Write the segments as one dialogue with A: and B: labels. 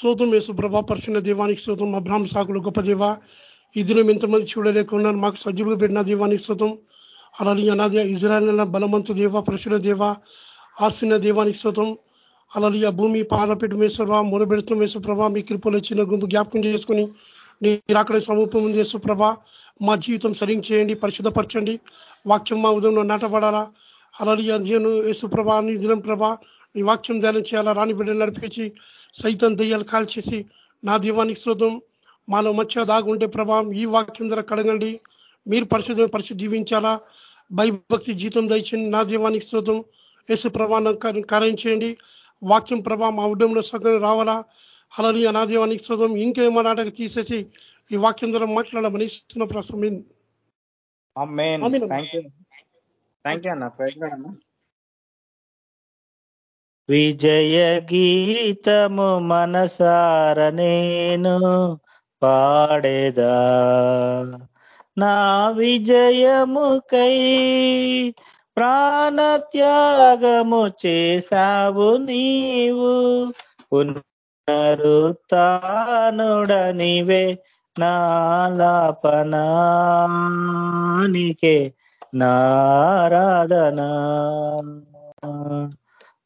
A: స్తోత్రం యేసు ప్రభా పరిశున్న దీవానికి స్తోత్రం. అబ్రాహ్మ సాకులు గొప్ప దేవ ఈ దినం ఎంతమంది చూడలేకున్నారు మాకు సజ్జులుగా పెట్టిన దీవానికి స్తోత్రం. అలానే అనాది ఇజ్రాయల్ బలవంతు దేవ పరిశున్న దేవ ఆసిన దేవానికి స్తోత్రం. అలాగే భూమి పాదపెట్టు మేశ్వర మొరబెడుతూ మేసుప్రభ మీ కృపలో వచ్చిన గుంపు జ్ఞాపకం చేసుకుని మీరు అక్కడ సమూపం చేసు మా జీవితం సరిగ్గా చేయండి పరిశుద్ధపరచండి. వాక్యం మా ఉదయంలో నాటపడాలా అలాగే నేను యేసుప్రభ నీ దినం ప్రభ నీ వాక్యం ధ్యానం చేయాలా? రాణి బిడ్డలు నడిపించి సైతం దయ్యాలు కాల్చేసి నా దీవానికి శోధం మాలో మధ్య దాగుంటే ప్రభావం ఈ వాక్యం ధర కడగండి. మీరు పరిశుద్ధ పరిశుద్ధ జీవించాలా? భయభక్తి జీతం దయచండి నా దీవానికి శోధం యేసు ప్రభావం కార్యం చేయండి. వాక్యం ప్రభా మా ఉద్యమంలో సగం రావాలా? అలాని అనాదేవానికి శోధం ఇంకేమో నాటక తీసేసి ఈ వాక్యం ద్వారా మాట్లాడమని ఇస్తున్న. ప్రశ్న
B: విజయ గీతము మనసార నేను పాడేదా. నా విజయముకై ప్రాణత్యాగము చేశావు నీవు. పునరుతానుడనివే నాలాపనానికే నారాధనా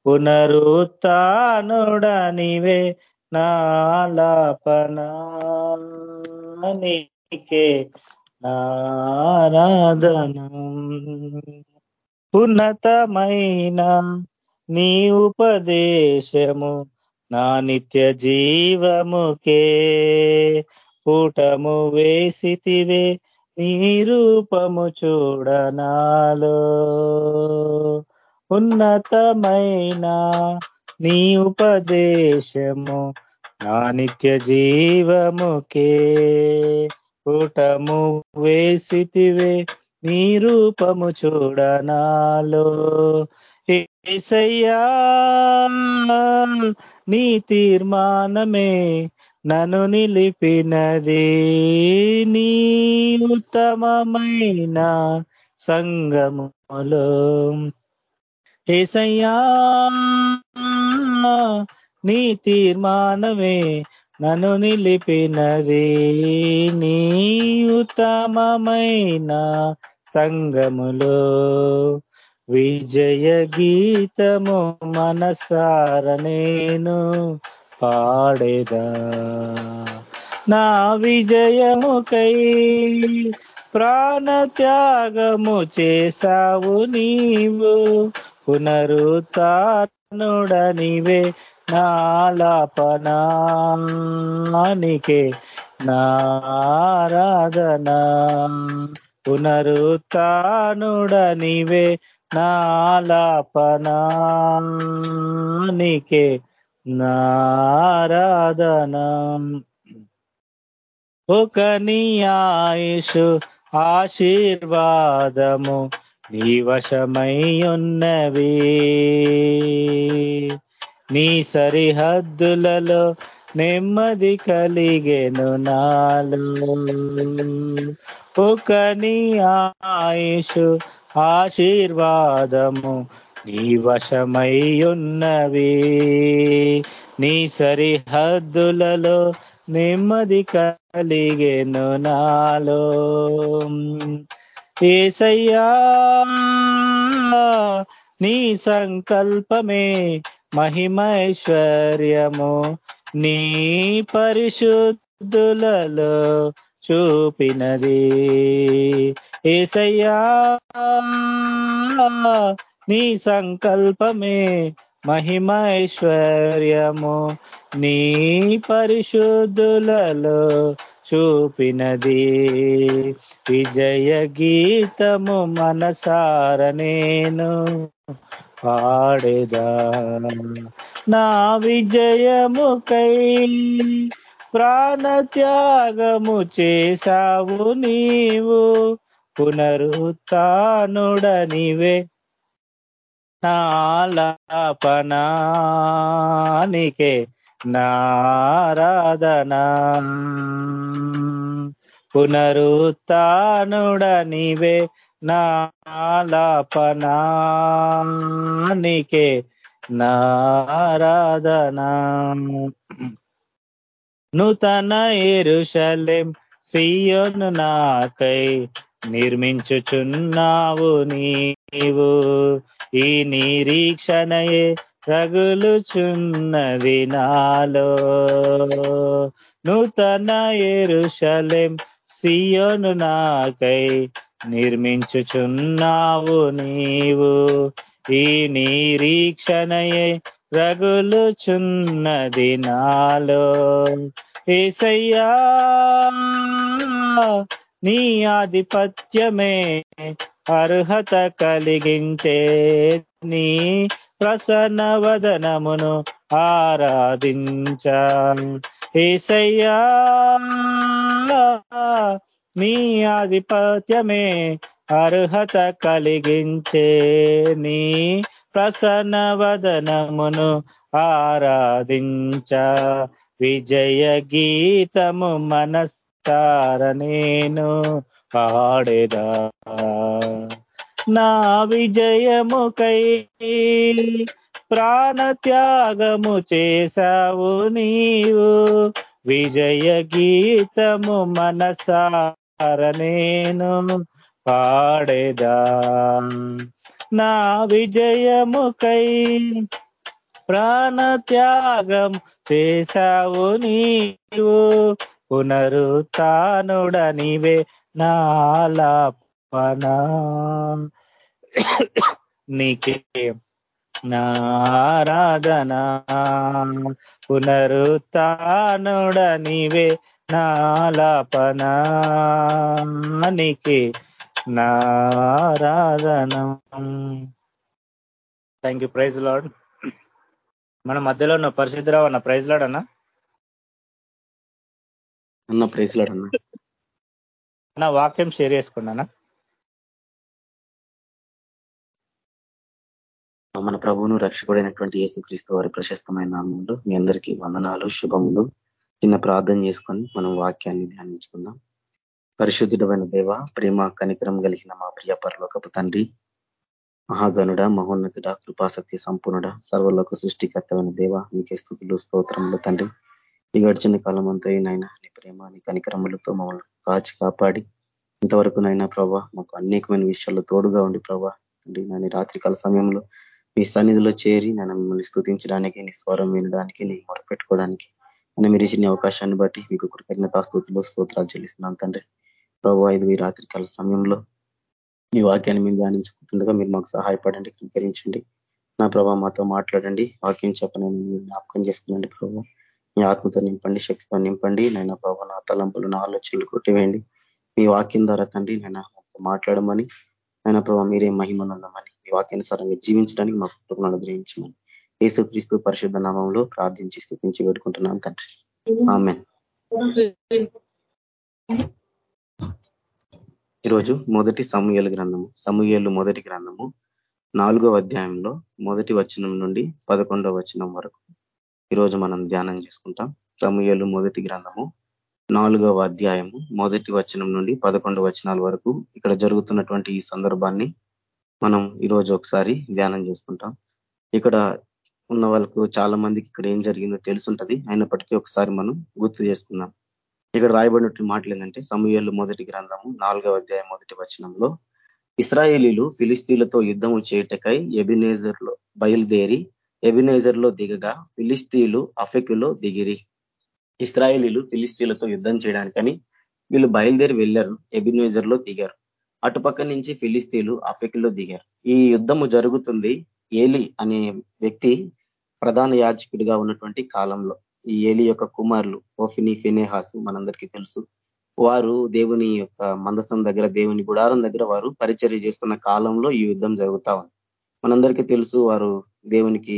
B: పునరుత్నుడనివే నాలాపనానికే నారాధనం. ఉన్నతమైన నీ ఉపదేశము నా నిత్య జీవముకే. కూటము వేసితివే నీ రూపము చూడనాలో. ఉన్నతమైన నీ ఉపదేశము నా నిత్య జీవముకే. కూటము వేసితివే నీ రూపము చూడనాలో. ఏసయ్యా నీ తీర్మానమే నన్ను నిలిపినది. నీ ఉత్తమమైన సంగములో ఏసయ్యా నీ తీర్మానమే నన్ను నిలిపినది. నీ ఉత్తమమైన సంగములో విజయ గీతము మనసార నేను పాడేదా. నా విజయముకై ప్రాణత్యాగము చేశావు నీవు. పునరుతానుడనివే నాలాపనానికే నారాధనా. పునరుతానుడనివే నాలాపనానికే నారాధనా. ఒక నీ ఆయుషు ఆశీర్వాదము నీ వశమయ్యున్నవి నీ సరిహద్దులలో నెమ్మది కలిగెను నాలు. ఒక నీ ఆయుషు ఆశీర్వాదము నీ వశమయ్యున్నవి నీ సరిహద్దులలో నెమ్మది కలిగెను నాలో. ఏసయ్యా నీ సంకల్పమే మహిమైశ్వర్యము. నీ పరిశుద్ధులలో చూపినది. ఏసయ్యా నీ సంకల్పమే మహిమైశ్వర్యము. నీ పరిశుద్ధులలో చూపినది. విజయ గీతము మనసార నేను పాడేదా. నా విజయముకై ప్రాణత్యాగము చేశావు నీవు. పునరుత్నుడనివే నాలాపనానికే నారాధనా. పునరుత్డనివే నాలాపనానికే నారాధనా. నూతన ఎరుషలేం సియోను నాకై నిర్మించుచున్నావు నీవు. ఈ నిరీక్షణయే రగులుచున్నది నాలో నూతన ఎరుషలేం సియోను నాకై నిర్మించుచున్నావు నీవు. ఈ నిరీక్షణయే రగులుచున్నది నాలో ఏసయ్యా నీ ఆధిపత్యమే అర్హత కలిగించే నీ ప్రసన్న వదనమును ఆరాధించ. ఏసయ్యా నీ ఆధిపత్యమే అర్హత కలిగించే నీ ప్రసన్న వదనమును ఆరాధించ. విజయ గీతము మనస్తార నేను పాడేదా. నా విజయముకై ప్రాణత్యాగము చేశావు నీవు. విజయ గీతము మనసార నేను పాడేదా. నా విజయముకై ప్రాణత్యాగం చేశావు నీవు. పునరుతానుడనివే నీవే నాలాపనా నీకే నారాధనా. పునరుత్నుడ నీవే నాలాపనా. నీకే నారాధనం. థ్యాంక్ యూ ప్రైజ్ లాడ్ మన మధ్యలో ఉన్న పరిశుద్ధరావు అన్న ప్రైజ్ లాడ్ అన్న.
C: అన్న ప్రైజ్ లాడ్ అన్న.
B: అన్న వాక్యం షేర్ చేసుకున్నానా?
C: మన ప్రభువును రక్షకుడైనటువంటి యేసుక్రీస్తు వారి ప్రశస్తమైన నామంలో మీ అందరికీ వందనాలు శుభములు. చిన్న ప్రార్థన చేసుకొని మనం వాక్యాన్ని ధ్యానించుకుందాం. పరిశుద్ధుడమైన దేవ ప్రేమ కనికరం కలిగిన మా ప్రియ పరలోకపు తండ్రి మహాగనుడ మహోన్నతుడ కృపాసక్తి సంపూర్ణుడ సర్వలోక సృష్టికర్తమైన దేవ మీకే స్థుతులు స్తోత్రములు తండ్రి. ఈ గడిచిన కాలం అంతా నైనా నీ ప్రేమ నీ కనికరములతో మమ్మల్ని కాచి కాపాడి ఇంతవరకు నైనా ప్రభా మాకు అనేకమైన విషయాల్లో తోడుగా ఉండి ప్రభా తండ్రి రాత్రి రాత్రికాల సమయంలో మీ సన్నిధిలో చేరి నేను మిమ్మల్ని స్థుతించడానికి నీ స్వరం వినడానికి నీ మొరపెట్టుకోవడానికి అని మీరు ఇచ్చిన అవకాశాన్ని బట్టి మీకు కృతజ్ఞతాస్తుతులు స్తోత్రాలు చెల్లిస్తున్నాను తండ్రి. ప్రభావ ఇది మీ రాత్రికాల సమయంలో మీ వాక్యాన్ని మేము ధ్యానించుకుంటుండగా మీరు మాకు సహాయపడండి కనికరించండి. నా ప్రభావ మాతో మాట్లాడండి. వాక్యం చెప్పని జ్ఞాపకం చేసుకునండి ప్రభావ మీ ఆత్మతో నింపండి శక్తితో నింపండి. నైనా ప్రభావ నా తలంపులు నా ఆలోచనలు కొట్టివేయండి. మీ వాక్యం ద్వారా తండ్రి నేను మాట్లాడమని ఆయన ప్రభావ మీరే మహిమనుందమని మీ వాక్యానుసారంగా జీవించడానికి మా కుటుంబం అనుగ్రహించమని. యేసుక్రీస్తు పరిశుద్ధ నామంలో ప్రార్థించి స్థుతించి పెట్టుకుంటున్నాం తండ్రి. ఆమె ఈరోజు మొదటి సమూహల గ్రంథము సమూహలు మొదటి గ్రంథము నాలుగవ అధ్యాయంలో మొదటి వచనం నుండి పదకొండవ వచనం వరకు ఈరోజు మనం ధ్యానం చేసుకుంటాం. సమూహలు మొదటి గ్రంథము నాలుగవ అధ్యాయము మొదటి వచనం నుండి పదకొండవ వచనాల వరకు ఇక్కడ జరుగుతున్నటువంటి ఈ సందర్భాన్ని మనం ఈరోజు ఒకసారి ధ్యానం చేసుకుంటాం. ఇక్కడ ఉన్న వాళ్ళకు చాలా మందికి ఇక్కడ ఏం జరిగిందో తెలుసుంటది. అయినప్పటికీ ఒకసారి మనం గుర్తు చేసుకుందాం. ఇక్కడ రాయబడినట్టు మాటలు ఏంటంటే సమూహలు మొదటి గ్రంథము నాలుగవ అధ్యాయం మొదటి వచనంలో ఇస్రాయేలీలు ఫిలిస్తీన్లతో యుద్ధము చేయటకై ఎబినేజర్లో బయలుదేరి ఎబినేజర్లో దిగగా ఫిలిస్తీన్లు అఫెకులో దిగిరి. ఇస్రాయేలీలు ఫిలిస్తీన్లతో యుద్ధం చేయడానికని వీళ్ళు బయలుదేరి వెళ్ళారు ఎబినేజర్లో దిగారు. అటుపక్క నుంచి ఫిలిస్తీన్లు అఫెకులో దిగారు. ఈ యుద్ధము జరుగుతుంది ఏలి అనే వ్యక్తి ప్రధాన యాజకుడిగా ఉన్నటువంటి కాలంలో. ఈ ఏలి యొక్క కుమారులు ఓఫిని ఫినేహాస్ మనందరికీ తెలుసు. వారు దేవుని యొక్క మందసం దగ్గర దేవుని గుడారం దగ్గర వారు పరిచర్య చేస్తున్న కాలంలో ఈ యుద్ధం జరుగుతా ఉంది. మనందరికీ తెలుసు వారు దేవునికి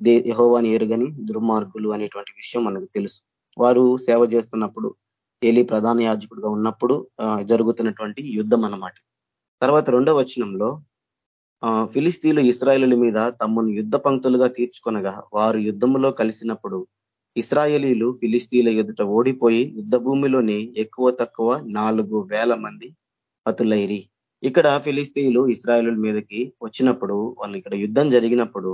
C: దే యహోవాని ఎరుగని దుర్మార్గులు అనేటువంటి విషయం మనకు తెలుసు. వారు సేవ చేస్తున్నప్పుడు ఏలి ప్రధాన యాజకుడుగా ఉన్నప్పుడు జరుగుతున్నటువంటి యుద్ధం అన్నమాట. తర్వాత రెండో వచనంలో ఫిలిస్తీన్లు ఇస్రాయేలుల మీద తమను యుద్ధ పంక్తులుగా తీర్చుకొనగా వారు యుద్ధంలో కలిసినప్పుడు ఇస్రాయేలీలు ఫిలిస్తీన్ల ఎదుట ఓడిపోయి యుద్ధ భూమిలోనే ఎక్కువ తక్కువ నాలుగు వేల మంది హతులైరి. ఇక్కడ ఫిలిస్తీన్లు ఇస్రాయలు మీదకి వచ్చినప్పుడు వాళ్ళు ఇక్కడ యుద్ధం జరిగినప్పుడు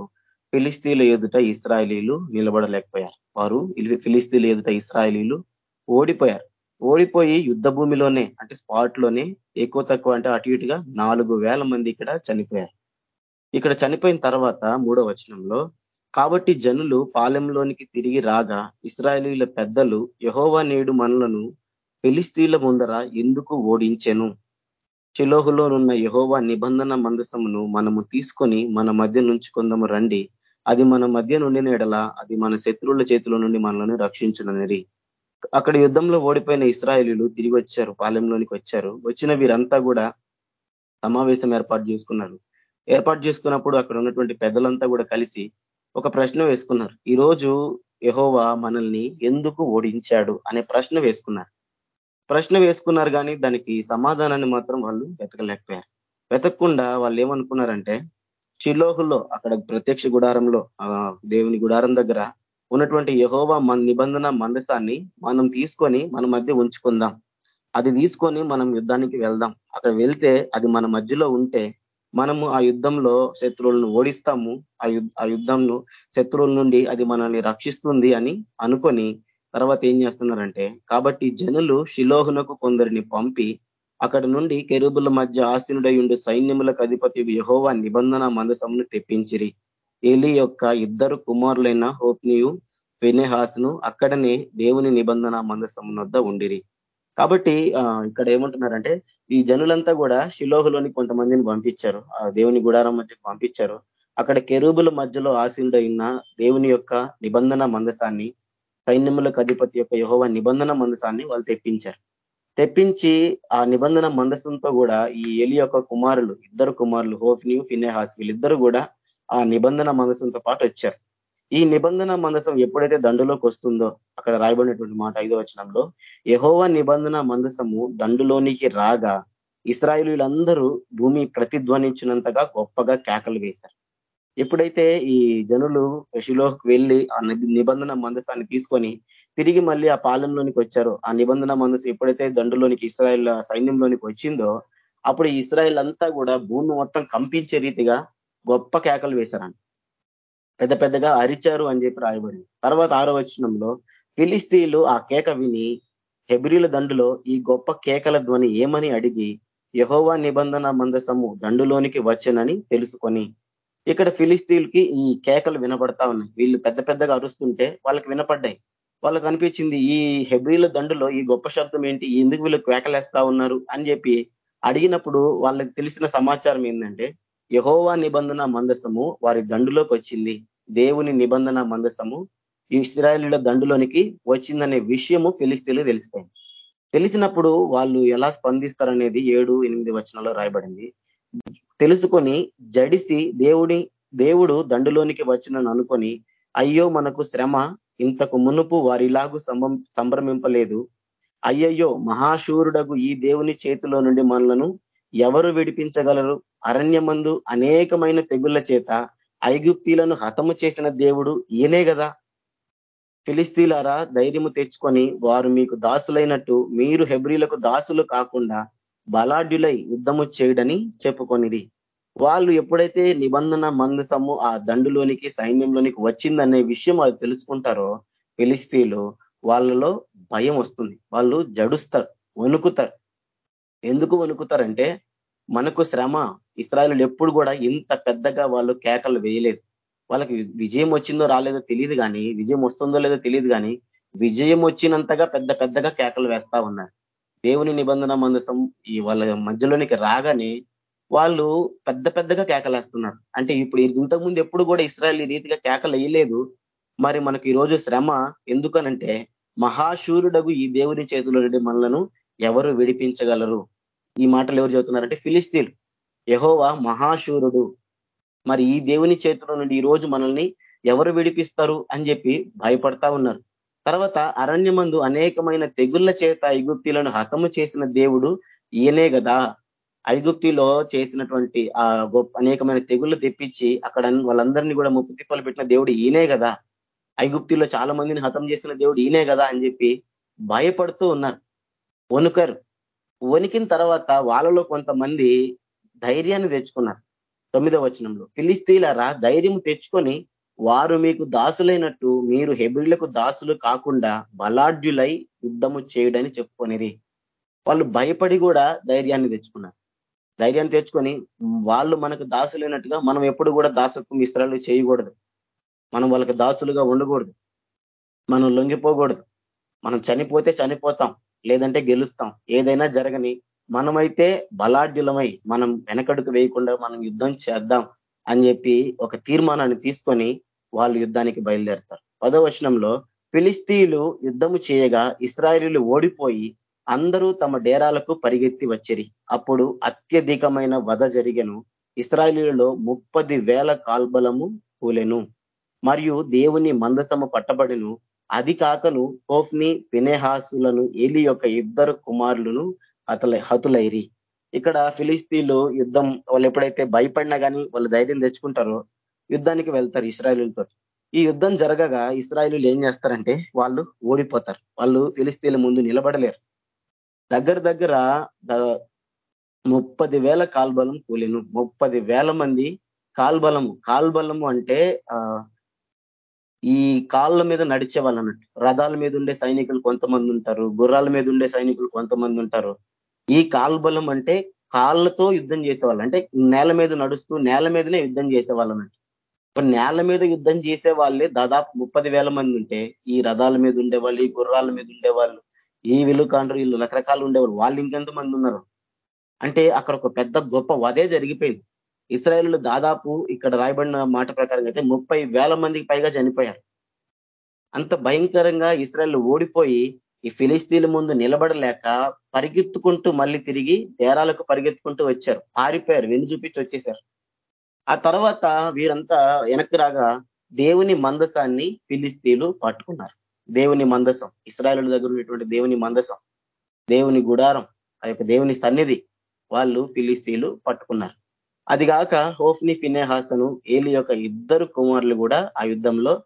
C: ఫిలిస్తీన్ల ఎదుట ఇస్రాయలీలు నిలబడలేకపోయారు. వారు ఫిలిస్తీన్ల ఎదుట ఇస్రాయలీలు ఓడిపోయారు. ఓడిపోయి యుద్ధ భూమిలోనే అంటే స్పాట్లోనే ఎక్కువ తక్కువ అంటే అటు ఇటుగా నాలుగు వేల మంది ఇక్కడ చనిపోయారు. ఇక్కడ చనిపోయిన తర్వాత మూడో వచనంలో కాబట్టి జనులు పాలెంలోనికి తిరిగి రాగా ఇస్రాయలీల పెద్దలు యహోవా నేడు మనలను ఫిలిస్తీన్ల ముందర ఎందుకు ఓడించెను? చిలోహులోనున్న యహోవా నిబంధన మందసమును మనము తీసుకొని మన మధ్య నుంచుకుందాము రండి. అది మన మధ్య నుండిన ఎడల అది మన శత్రువుల చేతిలో నుండి మనల్ని రక్షించుననిరి. అక్కడ యుద్ధంలో ఓడిపోయిన ఇస్రాయలీలు తిరిగి వచ్చారు పాలెంలోనికి వచ్చారు. వచ్చిన వీరంతా కూడా సమావేశం ఏర్పాటు చేసుకున్నారు. ఏర్పాటు చేసుకున్నప్పుడు అక్కడ ఉన్నటువంటి పెద్దలంతా కూడా కలిసి ఒక ప్రశ్న వేసుకున్నారు. ఈరోజు యహోవా మనల్ని ఎందుకు ఓడించాడు అనే ప్రశ్న వేసుకున్నారు. ప్రశ్న వేసుకున్నారు కానీ దానికి సమాధానాన్ని మాత్రం వాళ్ళు వెతకలేకపోయారు. వెతకకుండా వాళ్ళు ఏమనుకున్నారంటే షిలోహులో అక్కడ ప్రత్యక్ష గుడారంలో దేవుని గుడారం దగ్గర ఉన్నటువంటి యహోవా మన నిబంధన మందసాన్ని మనం తీసుకొని మన మధ్య ఉంచుకుందాం. అది తీసుకొని మనం యుద్ధానికి వెళ్దాం. అక్కడ వెళ్తే అది మన మధ్యలో ఉంటే మనము ఆ యుద్ధంలో శత్రువులను ఓడిస్తాము. ఆ యుద్ధంను శత్రువుల నుండి అది మనల్ని రక్షిస్తుంది అని అనుకొని తర్వాత ఏం చేస్తున్నారంటే కాబట్టి జనులు శిలోహునకు కొందరిని పంపి అక్కడ నుండి కెరుబుల మధ్య ఆసీనుడై ఉండే సైన్యములకు అధిపతి యహోవా నిబంధన మందసమును తెప్పించిరి. ఏలి యొక్క ఇద్దరు కుమారులైన హోప్నియు వినేహాసును అక్కడనే దేవుని నిబంధన మందసము వద్ద ఉండిరి. కాబట్టి ఇక్కడ ఏమంటున్నారంటే ఈ జనులంతా కూడా శిలోహులోని కొంతమందిని పంపించారు. ఆ దేవుని గుడారం మధ్యకు పంపించారు. అక్కడ కెరూబుల మధ్యలో ఆశీనుడైన దేవుని యొక్క నిబంధన మందసాన్ని సైన్యములకు అధిపతి యొక్క యహోవ నిబంధన మందసాన్ని వాళ్ళు తెప్పించారు. తెప్పించి ఆ నిబంధన మందసంతో కూడా ఈ ఎలి యొక్క కుమారులు ఇద్దరు కుమారులు హోఫ్ని ఫినేహాస్ వీళ్ళిద్దరు కూడా ఆ నిబంధన మందసంతో పాటు వచ్చారు. ఈ నిబంధన మందసం ఎప్పుడైతే దండులోకి వస్తుందో అక్కడ రాయబడినటువంటి మాట ఐదో వచనంలో యహోవ నిబంధన మందసము దండులోనికి రాగా ఇస్రాయిలీలందరూ భూమి ప్రతిధ్వనించినంతగా గొప్పగా కేకలు వేశారు. ఎప్పుడైతే ఈ జనులు శిలోకి వెళ్ళి ఆ నిబంధన మందసాన్ని తీసుకొని తిరిగి మళ్ళీ ఆ పాలెంలోనికి వచ్చారో ఆ నిబంధన మందసం ఎప్పుడైతే దండులోనికి ఇస్రాయల్ సైన్యంలోనికి వచ్చిందో అప్పుడు ఇస్రాయల్ అంతా కూడా భూమి మొత్తం కంపించే రీతిగా గొప్ప కేకలు వేశారని. పెద్ద పెద్దగా అరిచారు అని చెప్పి రాయబడింది. తర్వాత ఆరో వచనంలో ఫిలిస్తీన్లు ఆ కేక విని హెబ్రిల దండులో ఈ గొప్ప కేకల ధ్వని ఏమని అడిగి యహోవా నిబంధన మందసము దండులోనికి వచ్చనని తెలుసుకొని ఇక్కడ ఫిలిస్తీన్కి ఈ కేకలు వినపడతా ఉన్నాయి. వీళ్ళు పెద్ద పెద్దగా అరుస్తుంటే వాళ్ళకి వినపడ్డాయి. వాళ్ళకు అనిపించింది ఈ హెబ్రిల దండులో ఈ గొప్ప శబ్దం ఏంటి? ఎందుకు వీళ్ళు కేకలేస్తా ఉన్నారు? అని చెప్పి అడిగినప్పుడు వాళ్ళకి తెలిసిన సమాచారం ఏంటంటే యహోవా నిబంధన మందసము వారి దండులోకి వచ్చింది. దేవుని నిబంధన మందసము ఇస్రాయలీల దండులోనికి వచ్చిందనే విషయము ఫిలిస్తీన్లు తెలిసిపోయింది తెలిసినప్పుడు వాళ్ళు ఎలా స్పందిస్తారనేది ఏడు ఎనిమిది వచనంలో రాయబడింది. తెలుసుకొని జడిసి దేవుడి దేవుడు దండులోనికి వచ్చినని అనుకొని అయ్యో మనకు శ్రమ ఇంతకు మునుపు వారిలాగు సంభ్రమింపలేదు. అయ్యయ్యో మహాశూరుడగు ఈ దేవుని చేతిలో నుండి మనలను ఎవరు విడిపించగలరు? అరణ్యమందు అనేకమైన తెగుళ్ళ చేత ఐగుప్తీలను హతము చేసిన దేవుడు ఈయనే కదా ఫిలిస్తీలారా ధైర్యము తెచ్చుకొని వారు మీకు దాసులైనట్టు మీరు హెబ్రిలకు దాసులు కాకుండా బలాఢ్యులై యుద్ధము చేయడని చెప్పుకొనిది వాళ్ళు ఎప్పుడైతే నిబంధన మందసము ఆ దండులోనికి సైన్యంలోనికి వచ్చిందనే విషయం అది తెలుసుకుంటారో ఫిలిస్తీన్లు వాళ్ళలో భయం వస్తుంది. వాళ్ళు జడుస్తారు వణుకుతారు. ఎందుకు వణుకుతారంటే మనకు శ్రమ ఇస్రాయలు ఎప్పుడు కూడా ఇంత పెద్దగా వాళ్ళు కేకలు వేయలేదు. వాళ్ళకి విజయం వచ్చిందో రాలేదో తెలియదు కానీ విజయం వస్తుందో లేదో తెలియదు కానీ విజయం వచ్చినంతగా పెద్ద పెద్దగా కేకలు వేస్తా ఉన్నారు. దేవుని నిబంధన మందసం ఈ వాళ్ళ మధ్యలోనికి రాగానే వాళ్ళు పెద్ద పెద్దగా కేకలేస్తున్నారు అంటే ఇప్పుడు ఇంతకుముందు ఎప్పుడు కూడా ఇస్రాయల్ ఈ రీతిగా కేకలు వేయలేదు. మరి మనకి ఈరోజు శ్రమ ఎందుకనంటే మహాశూరుడగు ఈ దేవుని చేతిలో నుండి మనలను ఎవరు విడిపించగలరు? ఈ మాటలు ఎవరు చెబుతున్నారంటే ఫిలిస్తీన్లు. యహోవా మహాశూరుడు. మరి ఈ దేవుని చేతిలో నుండి ఈ రోజు మనల్ని ఎవరు విడిపిస్తారు అని చెప్పి భయపడతా ఉన్నారు. తర్వాత అరణ్యమందు అనేకమైన తెగుళ్ళ చేత ఐగుప్తిలను హతము చేసిన దేవుడు ఈయనే కదా ఐగుప్తిలో చేసినటువంటి ఆ గొప్ప అనేకమైన తెగుళ్ళు తెప్పించి అక్కడ వాళ్ళందరినీ కూడా ముప్పు తిప్పలు పెట్టిన దేవుడు ఈయనే కదా ఐగుప్తిలో చాలా మందిని హతం చేసిన దేవుడు ఈయనే కదా అని చెప్పి భయపడుతూ ఉన్నారు. వణుకరు. వణికిన తర్వాత వాళ్ళలో కొంతమంది ధైర్యాన్ని తెచ్చుకున్నారు. తొమ్మిదవ వచనంలో ఫిలిస్తీలరా ధైర్యం తెచ్చుకొని వారు మీకు దాసులైనట్టు మీరు హెబ్రిలకు దాసులు కాకుండా బలాఢ్యులై యుద్ధము చేయడని చెప్పుకొనిరి. వాళ్ళు భయపడి కూడా ధైర్యాన్ని తెచ్చుకున్నారు. ధైర్యాన్ని తెచ్చుకొని వాళ్ళు మనకు దాసులైనట్టుగా మనం ఎప్పుడు కూడా దాసత్వం ఇస్త్రాలు చేయకూడదు. మనం వాళ్ళకి దాసులుగా ఉండకూడదు. మనం లొంగిపోకూడదు. మనం చనిపోతే చనిపోతాం లేదంటే గెలుస్తాం. ఏదైనా జరగని మనమైతే బలాఢ్యులమై మనం వెనకడుకు వేయకుండా మనం యుద్ధం చేద్దాం అని చెప్పి ఒక తీర్మానాన్ని తీసుకొని వాళ్ళు యుద్ధానికి బయలుదేరతారు. పదో వచనంలో ఫిలిస్తీన్లు యుద్ధము చేయగా ఇస్రాయేలీలు ఓడిపోయి అందరూ తమ డేరాలకు పరిగెత్తి వచ్చిరి. అప్పుడు అత్యధికమైన వధ జరిగను. ఇస్రాయేలీలలో ముప్పది వేల కాల్బలము కూలెను. మరియు దేవుని మందసము పట్టబడిను. అది కాకను హోఫ్ని పినేహాసులను ఏలి యొక్క ఇద్దరు కుమారులను అతల హతులైరి. ఇక్కడ ఫిలిస్తీన్లు యుద్ధం వాళ్ళు ఎప్పుడైతే భయపడినా కానీ వాళ్ళు ధైర్యం తెచ్చుకుంటారో యుద్ధానికి వెళ్తారు ఇస్రాయలులతో. ఈ యుద్ధం జరగగా ఇస్రాయలు ఏం చేస్తారంటే వాళ్ళు ఓడిపోతారు. వాళ్ళు ఫిలిస్తీన్ల ముందు నిలబడలేరు. దగ్గర దగ్గర ముప్పది వేల కాల్బలం కూలిను ముప్పది వేల మంది కాల్బలము. కాల్బలము అంటే ఈ కాళ్ళ మీద నడిచే వాళ్ళు అన్నట్టు. రథాల మీద ఉండే సైనికులు కొంతమంది ఉంటారు. గుర్రాల మీద ఉండే సైనికులు కొంతమంది ఉంటారు. ఈ కాల్బలం అంటే కాళ్ళతో యుద్ధం చేసేవాళ్ళు. అంటే నేల మీద నడుస్తూ నేల మీదనే యుద్ధం చేసేవాళ్ళు అన్నట్టు. ఇప్పుడు నేల మీద యుద్ధం చేసే వాళ్ళే దాదాపు ముప్పది వేల మంది ఉంటే ఈ రథాల మీద ఉండేవాళ్ళు ఈ గుర్రాల మీద ఉండేవాళ్ళు ఈ విలుకాండ్రు వీళ్ళు రకరకాలు ఉండేవాళ్ళు. వాళ్ళు ఇంకెంత మంది ఉన్నారు? అంటే అక్కడ ఒక పెద్ద గొప్ప వదే జరిగిపోయింది. ఇస్రాయేల్ దాదాపు ఇక్కడ రాయబడిన మాట ప్రకారం అయితే ముప్పై వేల మందికి పైగా చనిపోయారు. అంత భయంకరంగా ఇస్రాయల్ ఓడిపోయి ఈ ఫిలిస్తీన్ల ముందు నిలబడలేక పరిగెత్తుకుంటూ మళ్ళీ తిరిగి దేరాలకు పరిగెత్తుకుంటూ వచ్చారు. పారిపోయారు. విని చూపించి వచ్చేశారు ఆ తర్వాత వీరంతా వెనక్కి రాగా దేవుని మందసాన్ని ఫిలిస్తీన్లు పట్టుకున్నారు. దేవుని మందసం. ఇస్రాయలు దగ్గర ఉన్నటువంటి దేవుని మందసం. దేవుని గుడారం. ఆ యొక్క దేవుని సన్నిధి వాళ్ళు ఫిలిస్తీన్లు పట్టుకున్నారు. అది కాక హోఫ్ని ఫినేహాసను ఏలి యొక్క ఇద్దరు కుమారులు కూడా ఆ యుద్ధంలో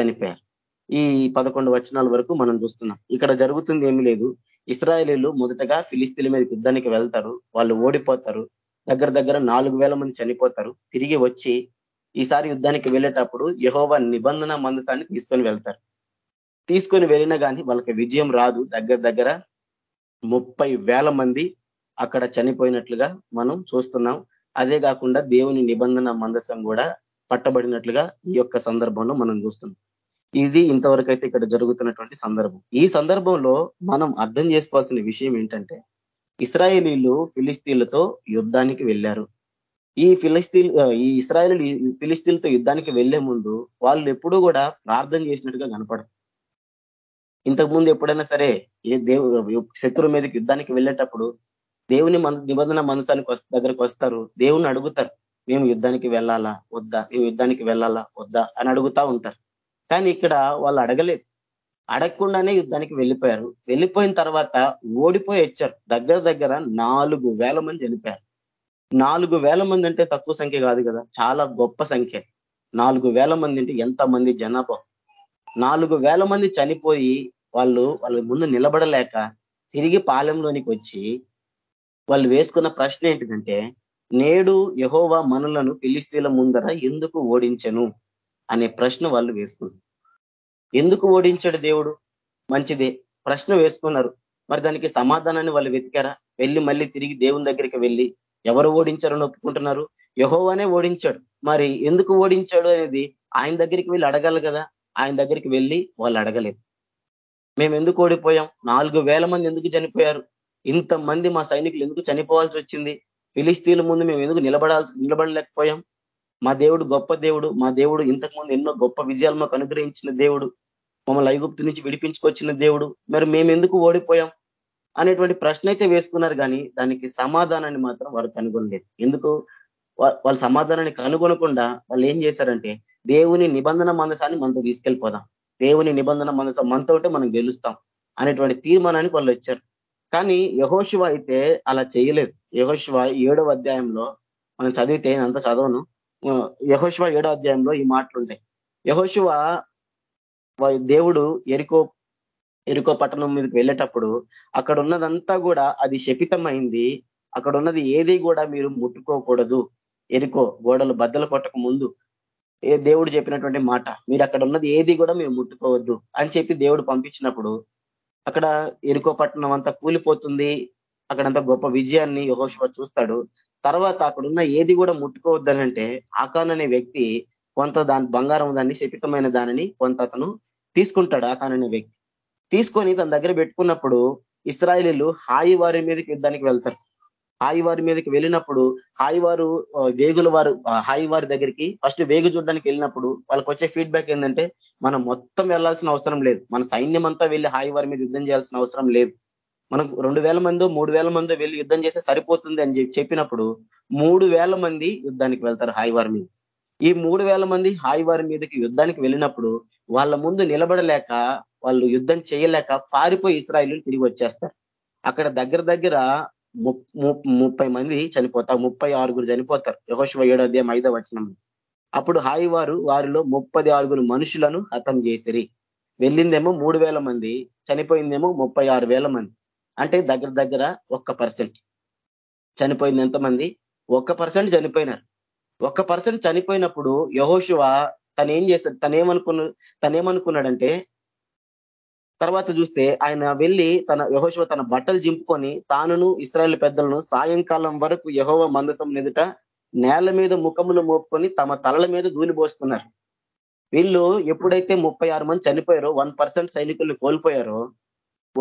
C: చనిపోయారు. ఈ పదకొండు వచనాల వరకు మనం చూస్తున్నాం. ఇక్కడ జరుగుతుంది ఏమీ లేదు. ఇస్రాయలీలు మొదటగా ఫిలిస్తీన్ల మీద యుద్ధానికి వెళ్తారు. వాళ్ళు ఓడిపోతారు. దగ్గర దగ్గర నాలుగు మంది చనిపోతారు. తిరిగి వచ్చి ఈసారి యుద్ధానికి వెళ్ళేటప్పుడు యహోవ నిబంధన మందసాన్ని తీసుకొని వెళ్తారు. తీసుకొని వెళ్ళినా కానీ వాళ్ళకి విజయం రాదు. దగ్గర దగ్గర ముప్పై వేల మంది అక్కడ చనిపోయినట్లుగా మనం చూస్తున్నాం. అదే కాకుండా దేవుని నిబంధన మందసం కూడా పట్టబడినట్లుగా ఈ యొక్క సందర్భంలో మనం చూస్తున్నాం. ఇది ఇంతవరకు అయితే ఇక్కడ జరుగుతున్నటువంటి సందర్భం. ఈ సందర్భంలో మనం అర్థం చేసుకోవాల్సిన విషయం ఏంటంటే ఇస్రాయేలీలు ఫిలిస్తీన్లతో యుద్ధానికి వెళ్ళారు. ఈ ఫిలిస్తీన్ ఈ ఇస్రాయేల్ ఫిలిస్తీన్లతో యుద్ధానికి వెళ్ళే ముందు వాళ్ళు ఎప్పుడూ కూడా ప్రార్థన చేసినట్టుగా కనపడదు ఇంతకుముందు ఎప్పుడైనా సరే ఏ దేవు శత్రువు మీదకి యుద్ధానికి వెళ్ళేటప్పుడు దేవుని నిబంధన మనసానికి దగ్గరకు వస్తారు. దేవుని అడుగుతారు మేము యుద్ధానికి వెళ్ళాలా? వద్దా? మేము యుద్ధానికి వెళ్ళాలా? వద్దా? అని అడుగుతా ఉంటారు. కానీ ఇక్కడ వాళ్ళు అడగలేదు. అడగకుండానే యుద్ధానికి వెళ్ళిపోయారు. వెళ్ళిపోయిన తర్వాత ఓడిపోయి వచ్చారు. దగ్గర దగ్గర నాలుగు వేల మంది చనిపోయారు. నాలుగు వేల మంది అంటే తక్కువ సంఖ్య కాదు కదా. చాలా గొప్ప సంఖ్య. నాలుగు వేల మంది అంటే ఎంత మంది జనాభా? నాలుగు వేల మంది చనిపోయి వాళ్ళు వాళ్ళ ముందు నిలబడలేక తిరిగి పాలెంలోనికి వచ్చి వాళ్ళు వేసుకున్న ప్రశ్న ఏంటిదంటే నేడు యహోవా మనులను పిలిస్తీల ముందర ఎందుకు ఓడించను? అనే ప్రశ్న వాళ్ళు వేసుకున్నారు. ఎందుకు ఓడించాడు దేవుడు? మంచిదే. ప్రశ్న వేసుకున్నారు. మరి దానికి సమాధానాన్ని వాళ్ళు వెతికారా? వెళ్ళి మళ్ళీ తిరిగి దేవుని దగ్గరికి వెళ్ళి ఎవరు ఓడించారని ఒప్పుకుంటున్నారు యహోవానే ఓడించాడు. మరి ఎందుకు ఓడించాడు అనేది ఆయన దగ్గరికి వెళ్ళి అడగాలి కదా. ఆయన దగ్గరికి వెళ్ళి వాళ్ళు అడగలేదు. మేము ఎందుకు ఓడిపోయాం? నాలుగు మంది ఎందుకు చనిపోయారు? ఇంతమంది మా సైనికులు ఎందుకు చనిపోవాల్సి వచ్చింది? ఫిలిస్తీన్ల ముందు మేము ఎందుకు నిలబడాల్సి నిలబడలేకపోయాం? మా దేవుడు గొప్ప దేవుడు మా దేవుడు ఇంతకుముందు ఎన్నో గొప్ప విజయాలు మాకు అనుగ్రహించిన దేవుడు మమ్మల్ని ఐగుప్తు నుంచి విడిపించుకొచ్చిన దేవుడు. మరి మేము ఎందుకు ఓడిపోయాం? అనేటువంటి ప్రశ్న అయితే వేసుకున్నారు కానీ దానికి సమాధానాన్ని మాత్రం వారు కనుగొనలేదు. ఎందుకు? వాళ్ళ సమాధానాన్ని కనుగొనకుండా వాళ్ళు ఏం చేశారంటే దేవుని నిబంధన మందసాన్ని మనతో తీసుకెళ్ళిపోదాం. దేవుని నిబంధన మనస మనతో ఉంటే మనం గెలుస్తాం అనేటువంటి తీర్మానానికి వాళ్ళు వచ్చారు. కానీ యహోశివ అయితే అలా చేయలేదు. యహోశివ ఏడవ అధ్యాయంలో మనం చదివితే అంత చదవను? యహోశివ ఏడో అధ్యాయంలో ఈ మాటలు ఉంటాయి యహోశివ దేవుడు ఎరుకో ఎరుకో పట్టణం మీదకి వెళ్ళేటప్పుడు అక్కడ ఉన్నదంతా కూడా అది శపితమైంది. అక్కడ ఉన్నది ఏది కూడా మీరు ముట్టుకోకూడదు. ఎరుకో గోడలు బద్దలు కొట్టక ముందు ఏ దేవుడు చెప్పినటువంటి మాట మీరు అక్కడ ఉన్నది ఏది కూడా మీరు ముట్టుకోవద్దు అని చెప్పి దేవుడు పంపించినప్పుడు అక్కడ ఎరుకో పట్టణం అంతా కూలిపోతుంది. అక్కడంతా గొప్ప విజయాన్ని యహోశివ చూస్తాడు. తర్వాత అక్కడున్న ఏది కూడా ముట్టుకోవద్దనంటే ఆకాన్ అనే వ్యక్తి కొంత దాని బంగారం దాన్ని శపితమైన దానిని కొంత అతను తీసుకుంటాడు ఆకాన్ అనే వ్యక్తి. తీసుకొని తన దగ్గర పెట్టుకున్నప్పుడు ఇస్రాయలీలు హాయి వారి మీదకి యుద్ధానికి వెళ్తారు. హాయి వారి మీదకి వెళ్ళినప్పుడు హాయి వారు వేగుల వారు హాయి వారి దగ్గరికి ఫస్ట్ వేగు చూడడానికి వెళ్ళినప్పుడు వాళ్ళకి వచ్చే ఫీడ్బ్యాక్ ఏంటంటే మనం మొత్తం వెళ్ళాల్సిన అవసరం లేదు. మన సైన్యం అంతా వెళ్ళి హాయి వారి మీద యుద్ధం చేయాల్సిన అవసరం లేదు. మనకు రెండు వేల మందో మూడు వేల మందో వెళ్ళి యుద్ధం చేస్తే సరిపోతుంది అని చెప్పినప్పుడు మూడు వేల మంది యుద్ధానికి వెళ్తారు హాయి వారి మీద. ఈ మూడు వేల మంది హాయి వారి మీదకి యుద్ధానికి వెళ్ళినప్పుడు వాళ్ళ ముందు నిలబడలేక వాళ్ళు యుద్ధం చేయలేక పారిపోయి ఇస్రాయిల్ తిరిగి వచ్చేస్తారు. అక్కడ దగ్గర దగ్గర ముప్పై మంది చనిపోతారు ముప్పై ఆరుగురు చనిపోతారు. యహోశివ ఏడో అధ్యాయం ఐదో వచనం. అప్పుడు హాయి వారు వారిలో ముప్పది ఆరుగురు మనుషులను హతం చేసిరి. వెళ్ళిందేమో మూడు వేల మంది చనిపోయిందేమో ముప్పై ఆరు వేల మంది. అంటే దగ్గర దగ్గర ఒక్క పర్సెంట్. చనిపోయింది ఎంతమంది? ఒక్క పర్సెంట్ చనిపోయినారు. ఒక్క పర్సెంట్ చనిపోయినప్పుడు యహోశివ తను ఏం చేస్తాడు తనేమనుకున్న తనేమనుకున్నాడంటే తర్వాత చూస్తే ఆయన వెళ్ళి తన యహోశివ తన బట్టలు జింపుకొని తానును ఇస్రాయల్ పెద్దలను సాయంకాలం వరకు యహోవ మందసం ఎదుట నేల మీద ముఖములు మోపుకొని తమ తలల మీద ధూళి పోసుకున్నారు వీళ్ళు ఎప్పుడైతే ముప్పై మంది చనిపోయారో వన్ సైనికులు కోల్పోయారో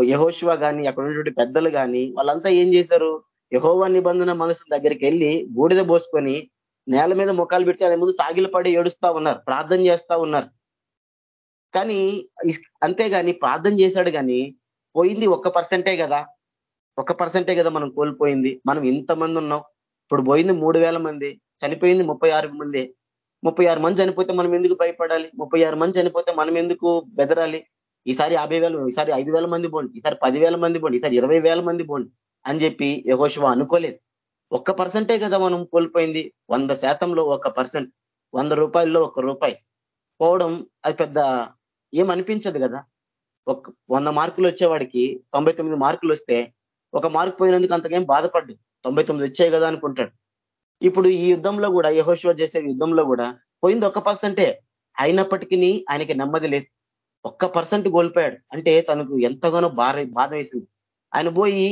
C: యహోశివ కానీ అక్కడ ఉన్నటువంటి పెద్దలు కానీ వాళ్ళంతా ఏం చేశారు? యహోవా నిబంధన మనసు దగ్గరికి వెళ్ళి బూడిద పోసుకొని నేల మీద ముఖాలు పెట్టి ఆయన ముందు సాగిలపడి ఏడుస్తా ఉన్నారు ప్రార్థన చేస్తా ఉన్నారు. కానీ అంతేగాని ప్రార్థన చేశాడు కానీ పోయింది ఒక్క పర్సెంటే కదా. ఒక్క పర్సెంటే కదా మనం కోల్పోయింది. మనం ఇంతమంది ఉన్నాం. ఇప్పుడు పోయింది మూడు మంది చనిపోయింది ముప్పై మంది. ముప్పై మంది చనిపోతే మనం ఎందుకు భయపడాలి? ముప్పై మంది చనిపోతే మనం ఎందుకు బెదరాలి? ఈసారి యాభై వేలు ఈసారి ఐదు వేల మంది పోండి ఈసారి పదివేల మంది పోండి ఈసారి ఇరవై వేల మంది పోండి అని చెప్పి యహోశివ అనుకోలేదు. ఒక్క పర్సెంటే కదా మనం కోల్పోయింది? వంద శాతంలో ఒక పర్సెంట్ వంద రూపాయల్లో ఒక రూపాయి. పోవడం అది పెద్ద ఏమనిపించదు కదా? ఒక వంద మార్కులు వచ్చేవాడికి తొంభై తొమ్మిది మార్కులు వస్తే ఒక మార్కు పోయినందుకు అంతకేం బాధపడ్డు. తొంభై తొమ్మిది వచ్చాయి కదా అనుకుంటాడు. ఇప్పుడు ఈ యుద్ధంలో కూడా యహోశివ చేసే యుద్ధంలో కూడా పోయింది ఒక పర్సెంటే. అయినప్పటికీ ఆయనకి నెమ్మది లేదు. ఒక్క పర్సెంట్ కోల్పోయాడు. అంటే తనకు ఎంతగానో బాధ బాధ వేసింది. ఆయన పోయి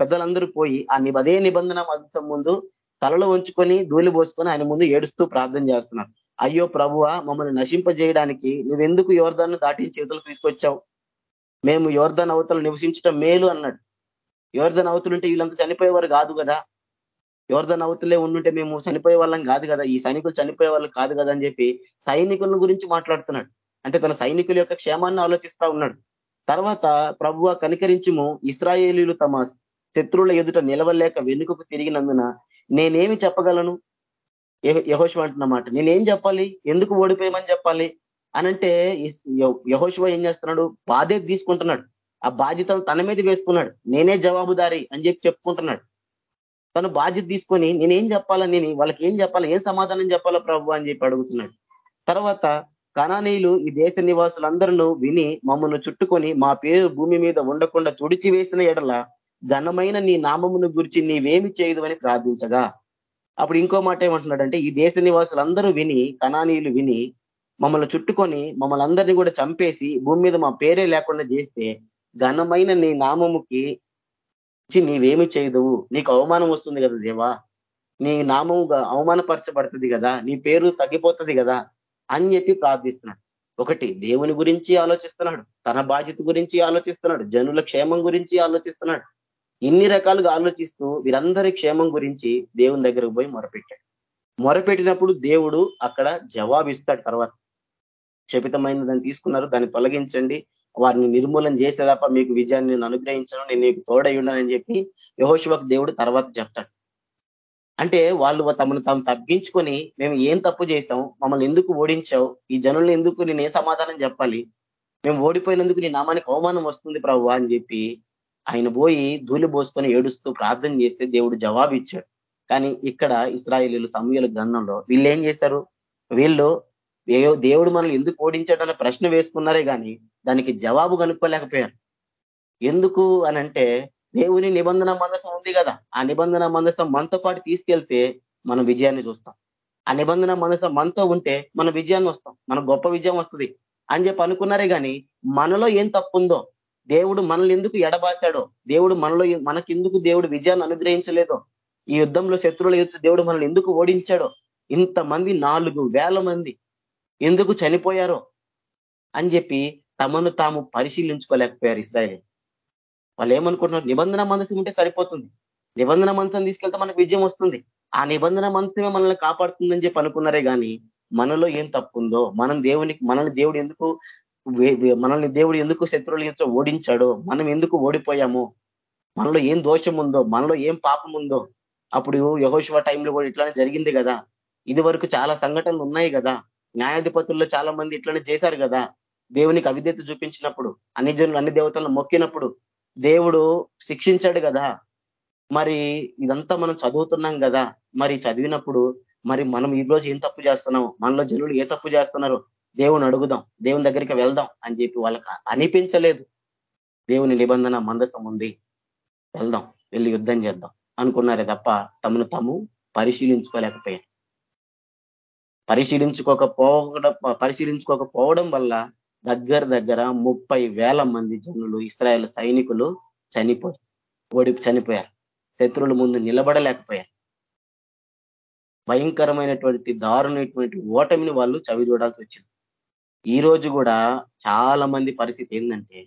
C: పెద్దలందరూ పోయి ఆ అదే నిబంధన మధ్య ముందు తలలో ఉంచుకొని ధూళి పోసుకొని ఆయన ముందు ఏడుస్తూ ప్రార్థన చేస్తున్నారు. అయ్యో ప్రభువ మమ్మల్ని నశింపజేయడానికి నువ్వెందుకు యువర్ధాన్ని దాటి చేతులు తీసుకొచ్చావు? మేము యువర్ధన్ అవతలు నివసించడం మేలు అన్నాడు. యువర్ధన్ అవతలు ఉంటే వీళ్ళంతా చనిపోయేవారు కాదు కదా. యువర్ధన్ అవతలే ఉండుంటే మేము చనిపోయే వాళ్ళం కాదు కదా. ఈ సైనికులు చనిపోయే వాళ్ళు కాదు కదా అని చెప్పి సైనికుల గురించి మాట్లాడుతున్నాడు. అంటే తన సైనికుల యొక్క క్షేమాన్ని ఆలోచిస్తా ఉన్నాడు. తర్వాత ప్రభువ కనికరించుము ఇస్రాయేలీలు తమ శత్రువుల ఎదుట నిలవలేక వెనుకకు తిరిగినందున నేనేమి చెప్పగలను? యహోశివ అంటున్నమాట నేనేం చెప్పాలి? ఎందుకు ఓడిపోయామని చెప్పాలి? అనంటే యహోశివ ఏం చేస్తున్నాడు? బాధ్యత తీసుకుంటున్నాడు. ఆ బాధ్యతను తన మీద వేసుకున్నాడు. నేనే జవాబుదారి అని చెప్పి చెప్పుకుంటున్నాడు. తను బాధ్యత తీసుకొని నేనేం చెప్పాలని నేను వాళ్ళకి ఏం చెప్పాలి ఏం సమాధానం చెప్పాలా ప్రభు అని చెప్పి అడుగుతున్నాడు. తర్వాత కణానీయులు ఈ దేశ నివాసులందరూ విని మమ్మల్ని చుట్టుకొని మా పేరు భూమి మీద ఉండకుండా తుడిచి వేసిన ఎడల ఘనమైన నీ నామమును గురించి నీవేమి చేయదు అని ప్రార్థించగా. అప్పుడు ఇంకో మాట ఏమంటున్నాడంటే ఈ దేశ నివాసులందరూ విని కణానీయులు విని మమ్మల్ని చుట్టుకొని మమ్మల్ని అందరినీ కూడా చంపేసి భూమి మీద మా పేరే లేకుండా చేస్తే ఘనమైన నీ నామముకి నీవేమి చేయదు నీకు అవమానం వస్తుంది కదా దేవా. నీ నామము అవమానపరచబడుతుంది కదా. నీ పేరు తగ్గిపోతుంది కదా. అని చెప్పి ప్రార్థిస్తున్నాడు. ఒకటి దేవుని గురించి ఆలోచిస్తున్నాడు తన బాధ్యత గురించి ఆలోచిస్తున్నాడు జనుల క్షేమం గురించి ఆలోచిస్తున్నాడు. ఇన్ని రకాలుగా ఆలోచిస్తూ వీరందరి క్షేమం గురించి దేవుని దగ్గరకు పోయి మొరపెట్టాడు. మొరపెట్టినప్పుడు దేవుడు అక్కడ జవాబిస్తాడు తర్వాత. క్షపితమైన దాన్ని తీసుకున్నారు దాన్ని తొలగించండి వారిని నిర్మూలన చేస్తే తప్ప మీకు విజయాన్ని నేను అనుగ్రహించను నేను నీకు తోడై ఉండనని చెప్పి యహోశివకు దేవుడు తర్వాత చెప్తాడు. అంటే వాళ్ళు తమను తాము తగ్గించుకొని మేము ఏం తప్పు చేసాం మమ్మల్ని ఎందుకు ఓడించావు? ఈ జనుల్ని ఎందుకు నేను ఏ సమాధానం చెప్పాలి? మేము ఓడిపోయినందుకు నీ నామానికి అవమానం వస్తుంది ప్రభు అని చెప్పి ఆయన పోయి ధూళి పోసుకొని ఏడుస్తూ ప్రార్థన చేస్తే దేవుడు జవాబు ఇచ్చాడు. కానీ ఇక్కడ ఇస్రాయేలీలు సమయాల గ్రంథంలో వీళ్ళు ఏం చేశారు? వీళ్ళు దేవుడు మనల్ని ఎందుకు ఓడించాడన్న ప్రశ్న వేసుకున్నారే కానీ దానికి జవాబు కనుక్కోలేకపోయారు. ఎందుకు అనంటే దేవుని నిబంధన మందసం ఉంది కదా. ఆ నిబంధన మందసం మనతో పాటు తీసుకెళ్తే మనం విజయాన్ని చూస్తాం. ఆ నిబంధన మనసం మనతో ఉంటే మన విజయాన్ని వస్తాం. మన గొప్ప విజయం వస్తుంది. అని చెప్పి అనుకున్నారే కానీ మనలో ఏం తప్పు ఉందో దేవుడు మనల్ని ఎందుకు ఎడబాశాడో? దేవుడు మనలో మనకెందుకు దేవుడు విజయాన్ని అనుగ్రహించలేదో? ఈ యుద్ధంలో శత్రువుల యుద్ధ దేవుడు మనల్ని ఎందుకు ఓడించాడో? ఇంతమంది నాలుగు వేల మంది ఎందుకు చనిపోయారో? అని చెప్పి తమను తాము పరిశీలించుకోలేకపోయారు ఇస్రాయల్ వాళ్ళు ఏమనుకుంటున్నారు నిబంధన మనసు ఉంటే సరిపోతుంది. నిబంధన మనసుని తీసుకెళ్తే మనకు విజయం వస్తుంది. ఆ నిబంధన మనసమే మనల్ని కాపాడుతుందని చెప్పి అనుకున్నారే కానీ మనలో ఏం తప్పు ఉందో మనం దేవునికి మనల్ని దేవుడు ఎందుకు మనల్ని దేవుడు ఎందుకు శత్రువులు ఓడించాడో మనం ఎందుకు ఓడిపోయామో మనలో ఏం దోషం ఉందో మనలో ఏం పాపం ఉందో అప్పుడు యహోశివ టైంలో కూడా ఇట్లానే జరిగింది కదా. ఇది వరకు చాలా సంఘటనలు ఉన్నాయి కదా. న్యాయాధిపతుల్లో చాలా మంది ఇట్లానే చేశారు కదా. దేవునికి అవిధేత చూపించినప్పుడు అన్ని జనులు అన్ని దేవతలను మొక్కినప్పుడు దేవుడు శిక్షించాడు కదా. మరి ఇదంతా మనం చదువుతున్నాం కదా. మరి చదివినప్పుడు మరి మనం ఈ రోజు ఏం తప్పు చేస్తున్నాం? మనలో జనులు ఏ తప్పు చేస్తున్నారు? దేవుని అడుగుదాం. దేవుని దగ్గరికి వెళ్దాం అని చెప్పి వాళ్ళకి అనిపించలేదు. దేవుని నిబంధన మందసం ఉంది. వెళ్దాం. వెళ్ళి యుద్ధం చేద్దాం. అనుకున్నారే తప్ప తమను తాము పరిశీలించుకోలేకపోయారు. పరిశీలించుకోకపోవడం పరిశీలించుకోకపోవడం వల్ల దగ్గర దగ్గర ముప్పై వేల మంది జనులు ఇస్రాయేల్ సైనికులు చనిపోయి ఓడి చనిపోయారు. శత్రువుల ముందు నిలబడలేకపోయారు. భయంకరమైనటువంటి దారుణమైనటువంటి ఓటమిని వాళ్ళు చవి చూడాల్సి వచ్చింది. ఈ రోజు కూడా చాలా మంది పరిస్థితి ఏంటంటే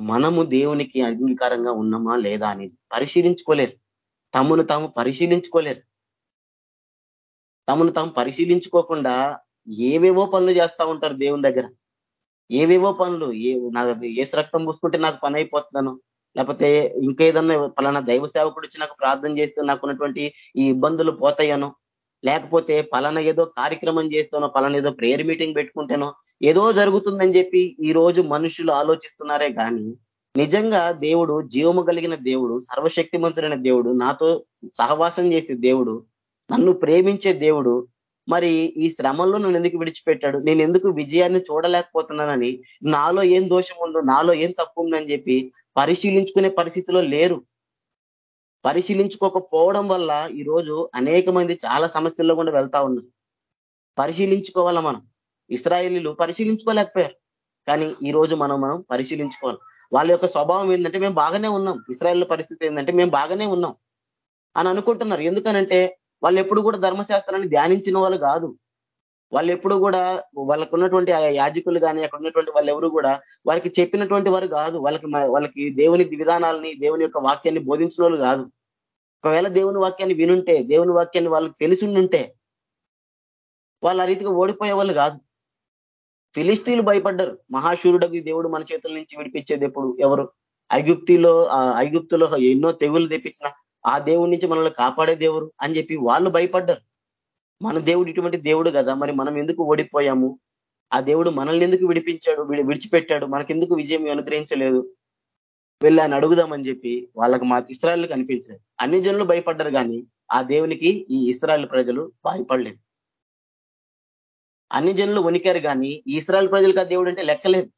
C: మనము దేవునికి అంగీకారంగా ఉన్నామా లేదా అనేది పరిశీలించుకోలేరు. తమను తాము పరిశీలించుకోలేరు. తమను తాము పరిశీలించుకోకుండా ఏవేవో పనులు చేస్తూ ఉంటారు దేవుని దగ్గర. ఏవేవో పనులు ఏ నా ఏ రక్తం పూసుకుంటే నాకు పని అయిపోతున్నాను లేకపోతే ఇంకేదన్నా పలానా దైవ సేవకుడు వచ్చి నాకు ప్రార్థన చేస్తే నాకున్నటువంటి ఈ ఇబ్బందులు పోతాయను లేకపోతే పలానా ఏదో కార్యక్రమం చేస్తానో పలానా ఏదో ప్రేయర్ మీటింగ్ పెట్టుకుంటానో ఏదో జరుగుతుందని చెప్పి ఈ రోజు మనుషులు ఆలోచిస్తున్నారే కానీ నిజంగా దేవుడు జీవము కలిగిన దేవుడు సర్వశక్తిమంతుడైన దేవుడు నాతో సహవాసం చేసే దేవుడు నన్ను ప్రేమించే దేవుడు మరి ఈ శ్రమంలో నన్ను ఎందుకు విడిచిపెట్టాడు? నేను ఎందుకు విజయాన్ని చూడలేకపోతున్నానని నాలో ఏం దోషం ఉందో నాలో ఏం తప్పు ఉందని చెప్పి పరిశీలించుకునే పరిస్థితిలో లేరు. పరిశీలించుకోకపోవడం వల్ల ఈరోజు అనేక మంది చాలా సమస్యల్లో కూడా వెళ్తా ఉన్నారు. పరిశీలించుకోవాలా మనం? ఇస్రాయేలీలు పరిశీలించుకోలేకపోయారు. కానీ ఈ రోజు మనం మనం పరిశీలించుకోవాలి. వాళ్ళ యొక్క స్వభావం ఏంటంటే మేము బాగానే ఉన్నాం. ఇస్రాయేల్ పరిస్థితి ఏంటంటే మేము బాగానే ఉన్నాం అని అనుకుంటున్నారు. ఎందుకనంటే వాళ్ళు ఎప్పుడు కూడా ధర్మశాస్త్రాన్ని ధ్యానించిన వాళ్ళు కాదు. వాళ్ళు ఎప్పుడు కూడా వాళ్ళకు ఉన్నటువంటి యాజకులు కానీ అక్కడ ఉన్నటువంటి వాళ్ళు ఎవరు కూడా వారికి చెప్పినటువంటి వారు కాదు. వాళ్ళకి వాళ్ళకి దేవుని విధానాలని దేవుని యొక్క వాక్యాన్ని బోధించిన వాళ్ళు కాదు. ఒకవేళ దేవుని వాక్యాన్ని వినుంటే దేవుని వాక్యాన్ని వాళ్ళకి తెలిసి ఉంటే వాళ్ళు ఆ రీతిగా ఓడిపోయే వాళ్ళు కాదు. ఫిలిస్తీన్లు భయపడ్డారు. మహాశూరుడకి దేవుడు మన చేతుల నుంచి విడిపించేది ఎప్పుడు? ఎవరు? ఐగుప్తిలో ఐగుప్తులో ఎన్నో తెగులు తెప్పించిన ఆ దేవుడి నుంచి మనల్ని కాపాడే దేవుడు అని చెప్పి వాళ్ళు భయపడ్డారు. మన దేవుడు ఇటువంటి దేవుడు కదా మరి మనం ఎందుకు ఓడిపోయాము? ఆ దేవుడు మనల్ని ఎందుకు విడిపించాడు విడిచిపెట్టాడు? మనకెందుకు విజయం అనుగ్రహించలేదు? వెళ్ళి ఆయన అడుగుదామని చెప్పి వాళ్ళకి మా ఇస్రాయల్ కనిపించలేదు. అన్ని జనులు భయపడ్డారు కానీ ఆ దేవునికి ఈ ఇస్రాయల్ ప్రజలు భయపడలేదు అన్ని జనులు వణికారు కానీ ఈ ఇస్రాయల్ ప్రజలకు ఆ దేవుడు అంటే లెక్కలేదు.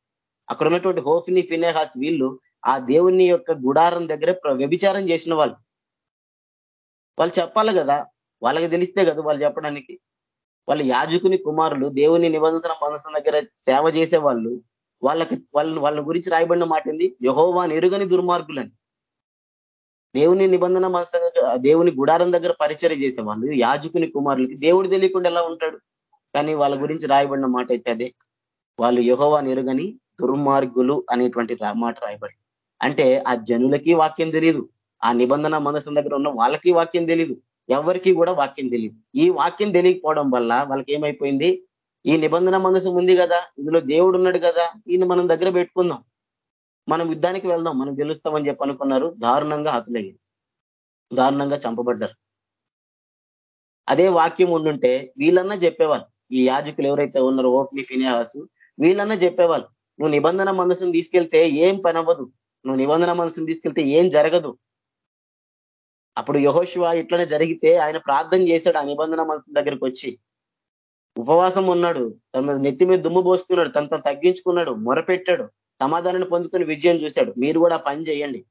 C: అక్కడ ఉన్నటువంటి హోఫిని ఫినేహాస్ వీళ్ళు ఆ దేవుని యొక్క గుడారం దగ్గర వ్యభిచారం చేసిన వాళ్ళు. వాళ్ళు చెప్పాలి కదా. వాళ్ళకి తెలిస్తే కదా వాళ్ళు చెప్పడానికి. వాళ్ళ యాజకుని కుమారులు దేవుని నిబంధన మనసు దగ్గర సేవ చేసే వాళ్ళు వాళ్ళకి వాళ్ళు వాళ్ళ గురించి రాయబడిన మాట ఏంది? యహోవాని ఎరుగని దుర్మార్గులని. దేవుని నిబంధన మనసు దేవుని గుడారం దగ్గర పరిచయం చేసేవాళ్ళు యాజకుని కుమారులకి. దేవుడు తెలియకుండా ఎలా ఉంటాడు? కానీ వాళ్ళ గురించి రాయబడిన మాట అయితే అదే. వాళ్ళు యహోవా ఎరుగని దుర్మార్గులు అనేటువంటి మాట రాయబడి అంటే ఆ జనులకి వాక్యం తెలియదు ఆ నిబంధన మనసు దగ్గర ఉన్న వాళ్ళకి వాక్యం తెలియదు ఎవరికి కూడా వాక్యం తెలియదు ఈ వాక్యం తెలియకపోవడం వల్ల వాళ్ళకి ఏమైపోయింది? ఈ నిబంధన మనసు ఉంది కదా ఇందులో దేవుడు ఉన్నాడు కదా ఈయన మనం దగ్గర పెట్టుకుందాం. మనం యుద్ధానికి వెళ్దాం మనం గెలుస్తామని చెప్పి అనుకున్నారు. దారుణంగా హతులయ్యారు. దారుణంగా చంపబడ్డారు. అదే వాక్యం ఉండుంటే వీళ్ళన్నా చెప్పేవాళ్ళు. ఈ యాజకులు ఎవరైతే ఉన్నారో ఓప్ని ఫినియాసు వీళ్ళన్నా చెప్పేవాళ్ళు. నువ్వు నిబంధన మనసును తీసుకెళ్తే ఏం పని అవ్వదు నువ్వు నిబంధన మనసును తీసుకెళ్తే ఏం జరగదు. అప్పుడు యహోశివ ఇట్లనే జరిగితే ఆయన ప్రార్థన చేశాడు ఆ నిబంధన మనసు దగ్గరికి వచ్చి. ఉపవాసం ఉన్నాడు. తన నెత్తి మీద దుమ్ము పోసుకున్నాడు తనతో తగ్గించుకున్నాడు. మొరపెట్టాడు. సమాధానాన్ని పొందుకుని విజయం చూశాడు. మీరు కూడా పని చేయండి.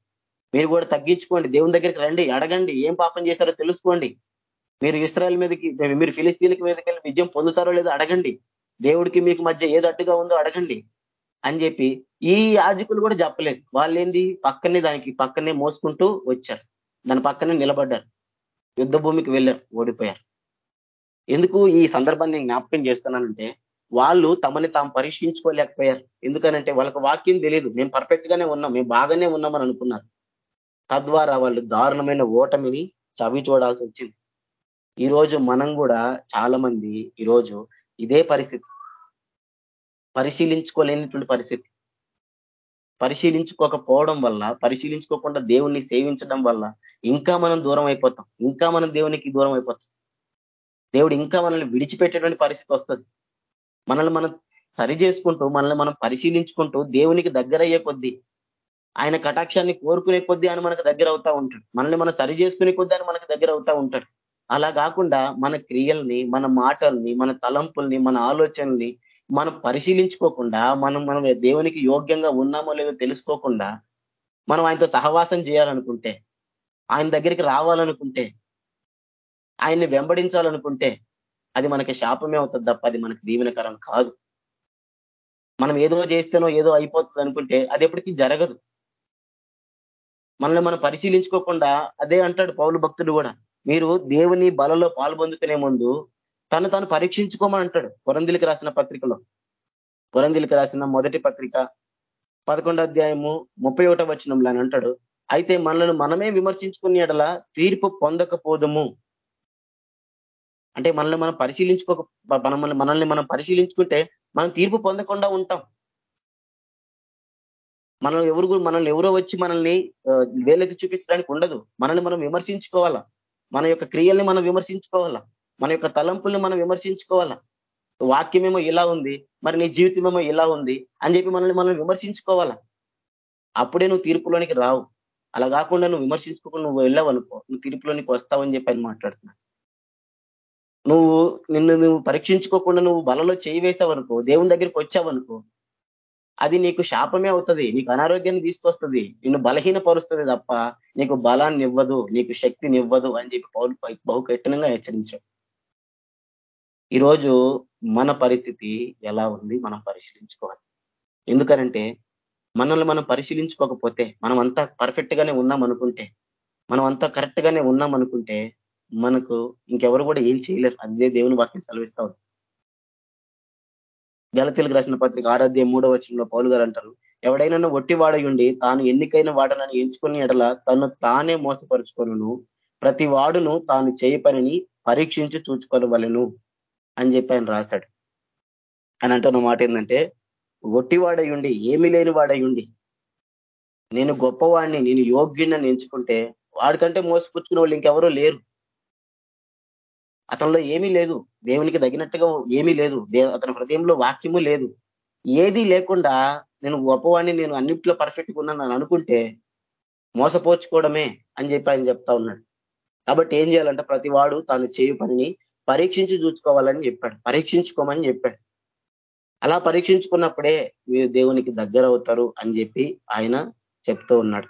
C: మీరు కూడా తగ్గించుకోండి. దేవుని దగ్గరికి రండి. అడగండి. ఏం పాపం చేశారో తెలుసుకోండి. మీరు ఇస్రాయల్ మీదకి మీరు ఫిలిస్తీన్కి మీదకి వెళ్ళి విజయం పొందుతారో లేదో అడగండి. దేవుడికి మీకు మధ్య ఏది అడ్డుగా ఉందో అడగండి అని చెప్పి ఈ యాజకులు కూడా చెప్పలేదు. వాళ్ళు ఏంది పక్కనే దానికి పక్కనే మోసుకుంటూ వచ్చారు. దాని పక్కనే నిలబడ్డారు. యుద్ధ భూమికి వెళ్ళారు ఓడిపోయారు. ఎందుకు ఈ సందర్భాన్ని నేను జ్ఞాపకం చేస్తున్నానంటే వాళ్ళు తమని తాము పరీక్షించుకోలేకపోయారు. ఎందుకనంటే వాళ్ళకి వాక్యం తెలియదు మేము పర్ఫెక్ట్ గానే ఉన్నాం. మేము బాగానే ఉన్నామని అనుకున్నారు. తద్వారా వాళ్ళు దారుణమైన ఓటమిని చవి చూడాల్సి వచ్చింది. ఈ రోజు మనం కూడా చాలా మంది ఈరోజు ఇదే పరిస్థితి. పరిశీలించుకోలేనిటువంటి పరిస్థితి. పరిశీలించుకోకపోవడం వల్ల పరిశీలించుకోకుండా దేవుణ్ణి సేవించడం వల్ల ఇంకా మనం దూరం అయిపోతాం. ఇంకా మనం దేవునికి దూరం అయిపోతాం. దేవుడు ఇంకా మనల్ని విడిచిపెట్టేటువంటి పరిస్థితి వస్తుంది. మనల్ని మనం సరి చేసుకుంటూ మనల్ని మనం పరిశీలించుకుంటూ దేవునికి దగ్గర అయ్యే కొద్దీ ఆయన కటాక్షాన్ని కోరుకునే కొద్దీ అని మనకు దగ్గర అవుతా ఉంటాడు. మనల్ని మనం సరి చేసుకునే కొద్దీ అని మనకు దగ్గర అవుతా ఉంటాడు. అలా కాకుండా మన క్రియల్ని మన మాటల్ని మన తలంపుల్ని మన ఆలోచనల్ని మనం పరిశీలించుకోకుండా మనం మనం దేవునికి యోగ్యంగా ఉన్నామో లేదో తెలుసుకోకుండా మనం ఆయనతో సహవాసం చేయాలనుకుంటే ఆయన దగ్గరికి రావాలనుకుంటే ఆయన్ని వెంబడించాలనుకుంటే అది మనకి శాపమే అవుతుంది తప్ప అది మనకి దీవెనకరం కాదు. మనం ఏదో చేస్తేనో ఏదో అయిపోతుంది అనుకుంటే అది ఎప్పటికీ జరగదు. మనల్ని మనం పరిశీలించుకోకుండా అదే అంటాడు పౌలు భక్తుడు కూడా మీరు దేవుని బలలో పాల్పొందుకునే ముందు తను తాను పరీక్షించుకోమని అంటాడు. కొరందిలికి రాసిన పత్రికలో. కొరందిలికి రాసిన మొదటి పత్రిక పదకొండో అధ్యాయము ముప్పై ఒకటో వచనంలో అని అంటాడు. అయితే మనల్ని మనమే విమర్శించుకునే ఎడల తీర్పు పొందకపోదము. అంటే మనల్ని మనం పరిశీలించుకోక మనల్ని మనల్ని మనం పరిశీలించుకుంటే మనం తీర్పు పొందకుండా ఉంటాం. మనం ఎవరు మనల్ని ఎవరో వచ్చి మనల్ని వేలెత్తి చూపించడానికి ఉండదు. మనల్ని మనం విమర్శించుకోవాలా. మన యొక్క క్రియల్ని మనం విమర్శించుకోవాలా. మన యొక్క తలంపుల్ని మనం విమర్శించుకోవాలా? వాక్యమేమో ఇలా ఉంది మరి నీ జీవితమేమో ఇలా ఉంది అని చెప్పి మనల్ని మనం విమర్శించుకోవాలా? అప్పుడే నువ్వు తీర్పులోనికి రావు. అలా కాకుండా నువ్వు విమర్శించుకోకుండా నువ్వు వెళ్ళావనుకో. నువ్వు తీర్పులోనికి వస్తావని చెప్పి అని మాట్లాడుతున్నా నువ్వు నిన్ను నువ్వు పరీక్షించుకోకుండా నువ్వు బలలో చేయి వేసావనుకో దేవుని దగ్గరికి వచ్చావనుకో అది నీకు శాపమే అవుతుంది నీకు అనారోగ్యాన్ని తీసుకొస్తుంది నిన్ను బలహీనపరుస్తుంది తప్ప నీకు బలాన్ని ఇవ్వదు నీకు శక్తిని ఇవ్వదు అని చెప్పి పౌరు బహు కఠినంగా హెచ్చరించాడు. ఈరోజు మన పరిస్థితి ఎలా ఉంది? మనం పరిశీలించుకోవాలి. ఎందుకనంటే మనల్ని మనం పరిశీలించుకోకపోతే మనం అంతా పర్ఫెక్ట్ గానే ఉన్నాం అనుకుంటే మనం అంతా కరెక్ట్ గానే ఉన్నాం అనుకుంటే మనకు ఇంకెవరు కూడా ఏం చేయలేరు. అదే దేవుని వాక్యం సెలవిస్తా ఉంది. గలతీలకు రాసిన పత్రిక ఆరాధ్య మూడవ వచనంలో పౌలు గారు అంటారు ఎవడైనా ఒట్టి వాడయుండి తాను ఎన్నికైన వాడనని ఎంచుకుని ఎడల తను తానే మోసపరుచుకొను ప్రతి వాడును తాను చేయ పనిని పరీక్షించి చూచుకోవలను అని చెప్పి ఆయన రాశాడు అని అంటున్న మాట ఏంటంటే ఒట్టివాడయుండి ఏమి లేని వాడయుండి నేను గొప్పవాడిని నేను యోగ్యుడిని ఎంచుకుంటే వాడికంటే మోసపుచ్చుకునే వాళ్ళు ఇంకెవరో లేరు. అతనిలో ఏమీ లేదు. దేవునికి తగినట్టుగా ఏమీ లేదు. అతని హృదయంలో వాక్యము లేదు. ఏది లేకుండా నేను గొప్పవాడిని నేను అన్నింటిలో పర్ఫెక్ట్గా ఉన్నాను అనుకుంటే మోసపోచుకోవడమే అని చెప్పి ఆయన చెప్తా ఉన్నాడు. కాబట్టి ఏం చేయాలంటే ప్రతి వాడు తాను చేయు పనిని పరీక్షించి చూసుకోవాలని చెప్పాడు. పరీక్షించుకోమని చెప్పాడు. అలా పరీక్షించుకున్నప్పుడే మీరు దేవునికి దగ్గర అవుతారు అని చెప్పి ఆయన చెప్తూ ఉన్నాడు.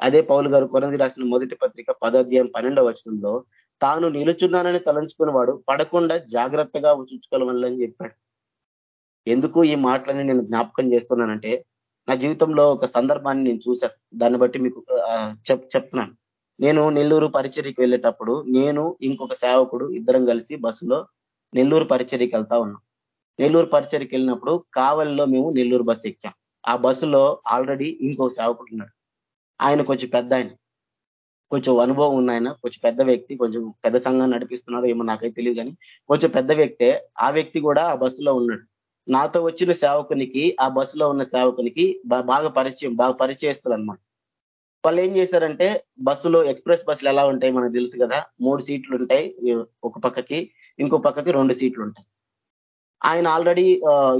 C: అదే పౌలు గారు కొనది రాసిన మొదటి పత్రిక పదాధ్యాయం పన్నెండవ వచనంలో తాను నిలుచున్నానని తలంచుకుని వాడు పడకుండా జాగ్రత్తగా ఉంచుకోవాలని చెప్పాడు. ఎందుకు ఈ మాటలని నేను జ్ఞాపకం చేస్తున్నానంటే నా జీవితంలో ఒక సందర్భాన్ని నేను చూశాను. దాన్ని బట్టి మీకు చెప్తున్నాను. నేను నెల్లూరు పరిచర్యకి వెళ్ళేటప్పుడు నేను ఇంకొక సేవకుడు ఇద్దరం కలిసి బస్సులో నెల్లూరు పరిచర్యకి వెళ్తా ఉన్నాం. నెల్లూరు పరిచర్యకి వెళ్ళినప్పుడు కావలిలో మేము నెల్లూరు బస్సు ఎక్కాం. ఆ బస్సులో ఆల్రెడీ ఇంకొక సేవకుడు ఉన్నాడు. ఆయన కొంచెం పెద్ద ఆయన. కొంచెం అనుభవం ఉన్న ఆయన కొంచెం పెద్ద వ్యక్తి కొంచెం పెద్ద సంఘాన్ని నడిపిస్తున్నారు ఏమో నాకైతే తెలియదు కానీ కొంచెం పెద్ద వ్యక్తే. ఆ వ్యక్తి కూడా ఆ బస్సులో ఉన్నాడు. నాతో వచ్చిన సేవకునికి ఆ బస్సులో ఉన్న సేవకునికి బాగా పరిచయం బాగా పరిచయస్తులు అనమాట వాళ్ళు ఏం చేశారంటే బస్సులో ఎక్స్ప్రెస్ బస్సులు ఎలా ఉంటాయి మనకు తెలుసు కదా మూడు సీట్లు ఉంటాయి ఒక పక్కకి ఇంకో పక్కకి రెండు సీట్లు ఉంటాయి. ఆయన ఆల్రెడీ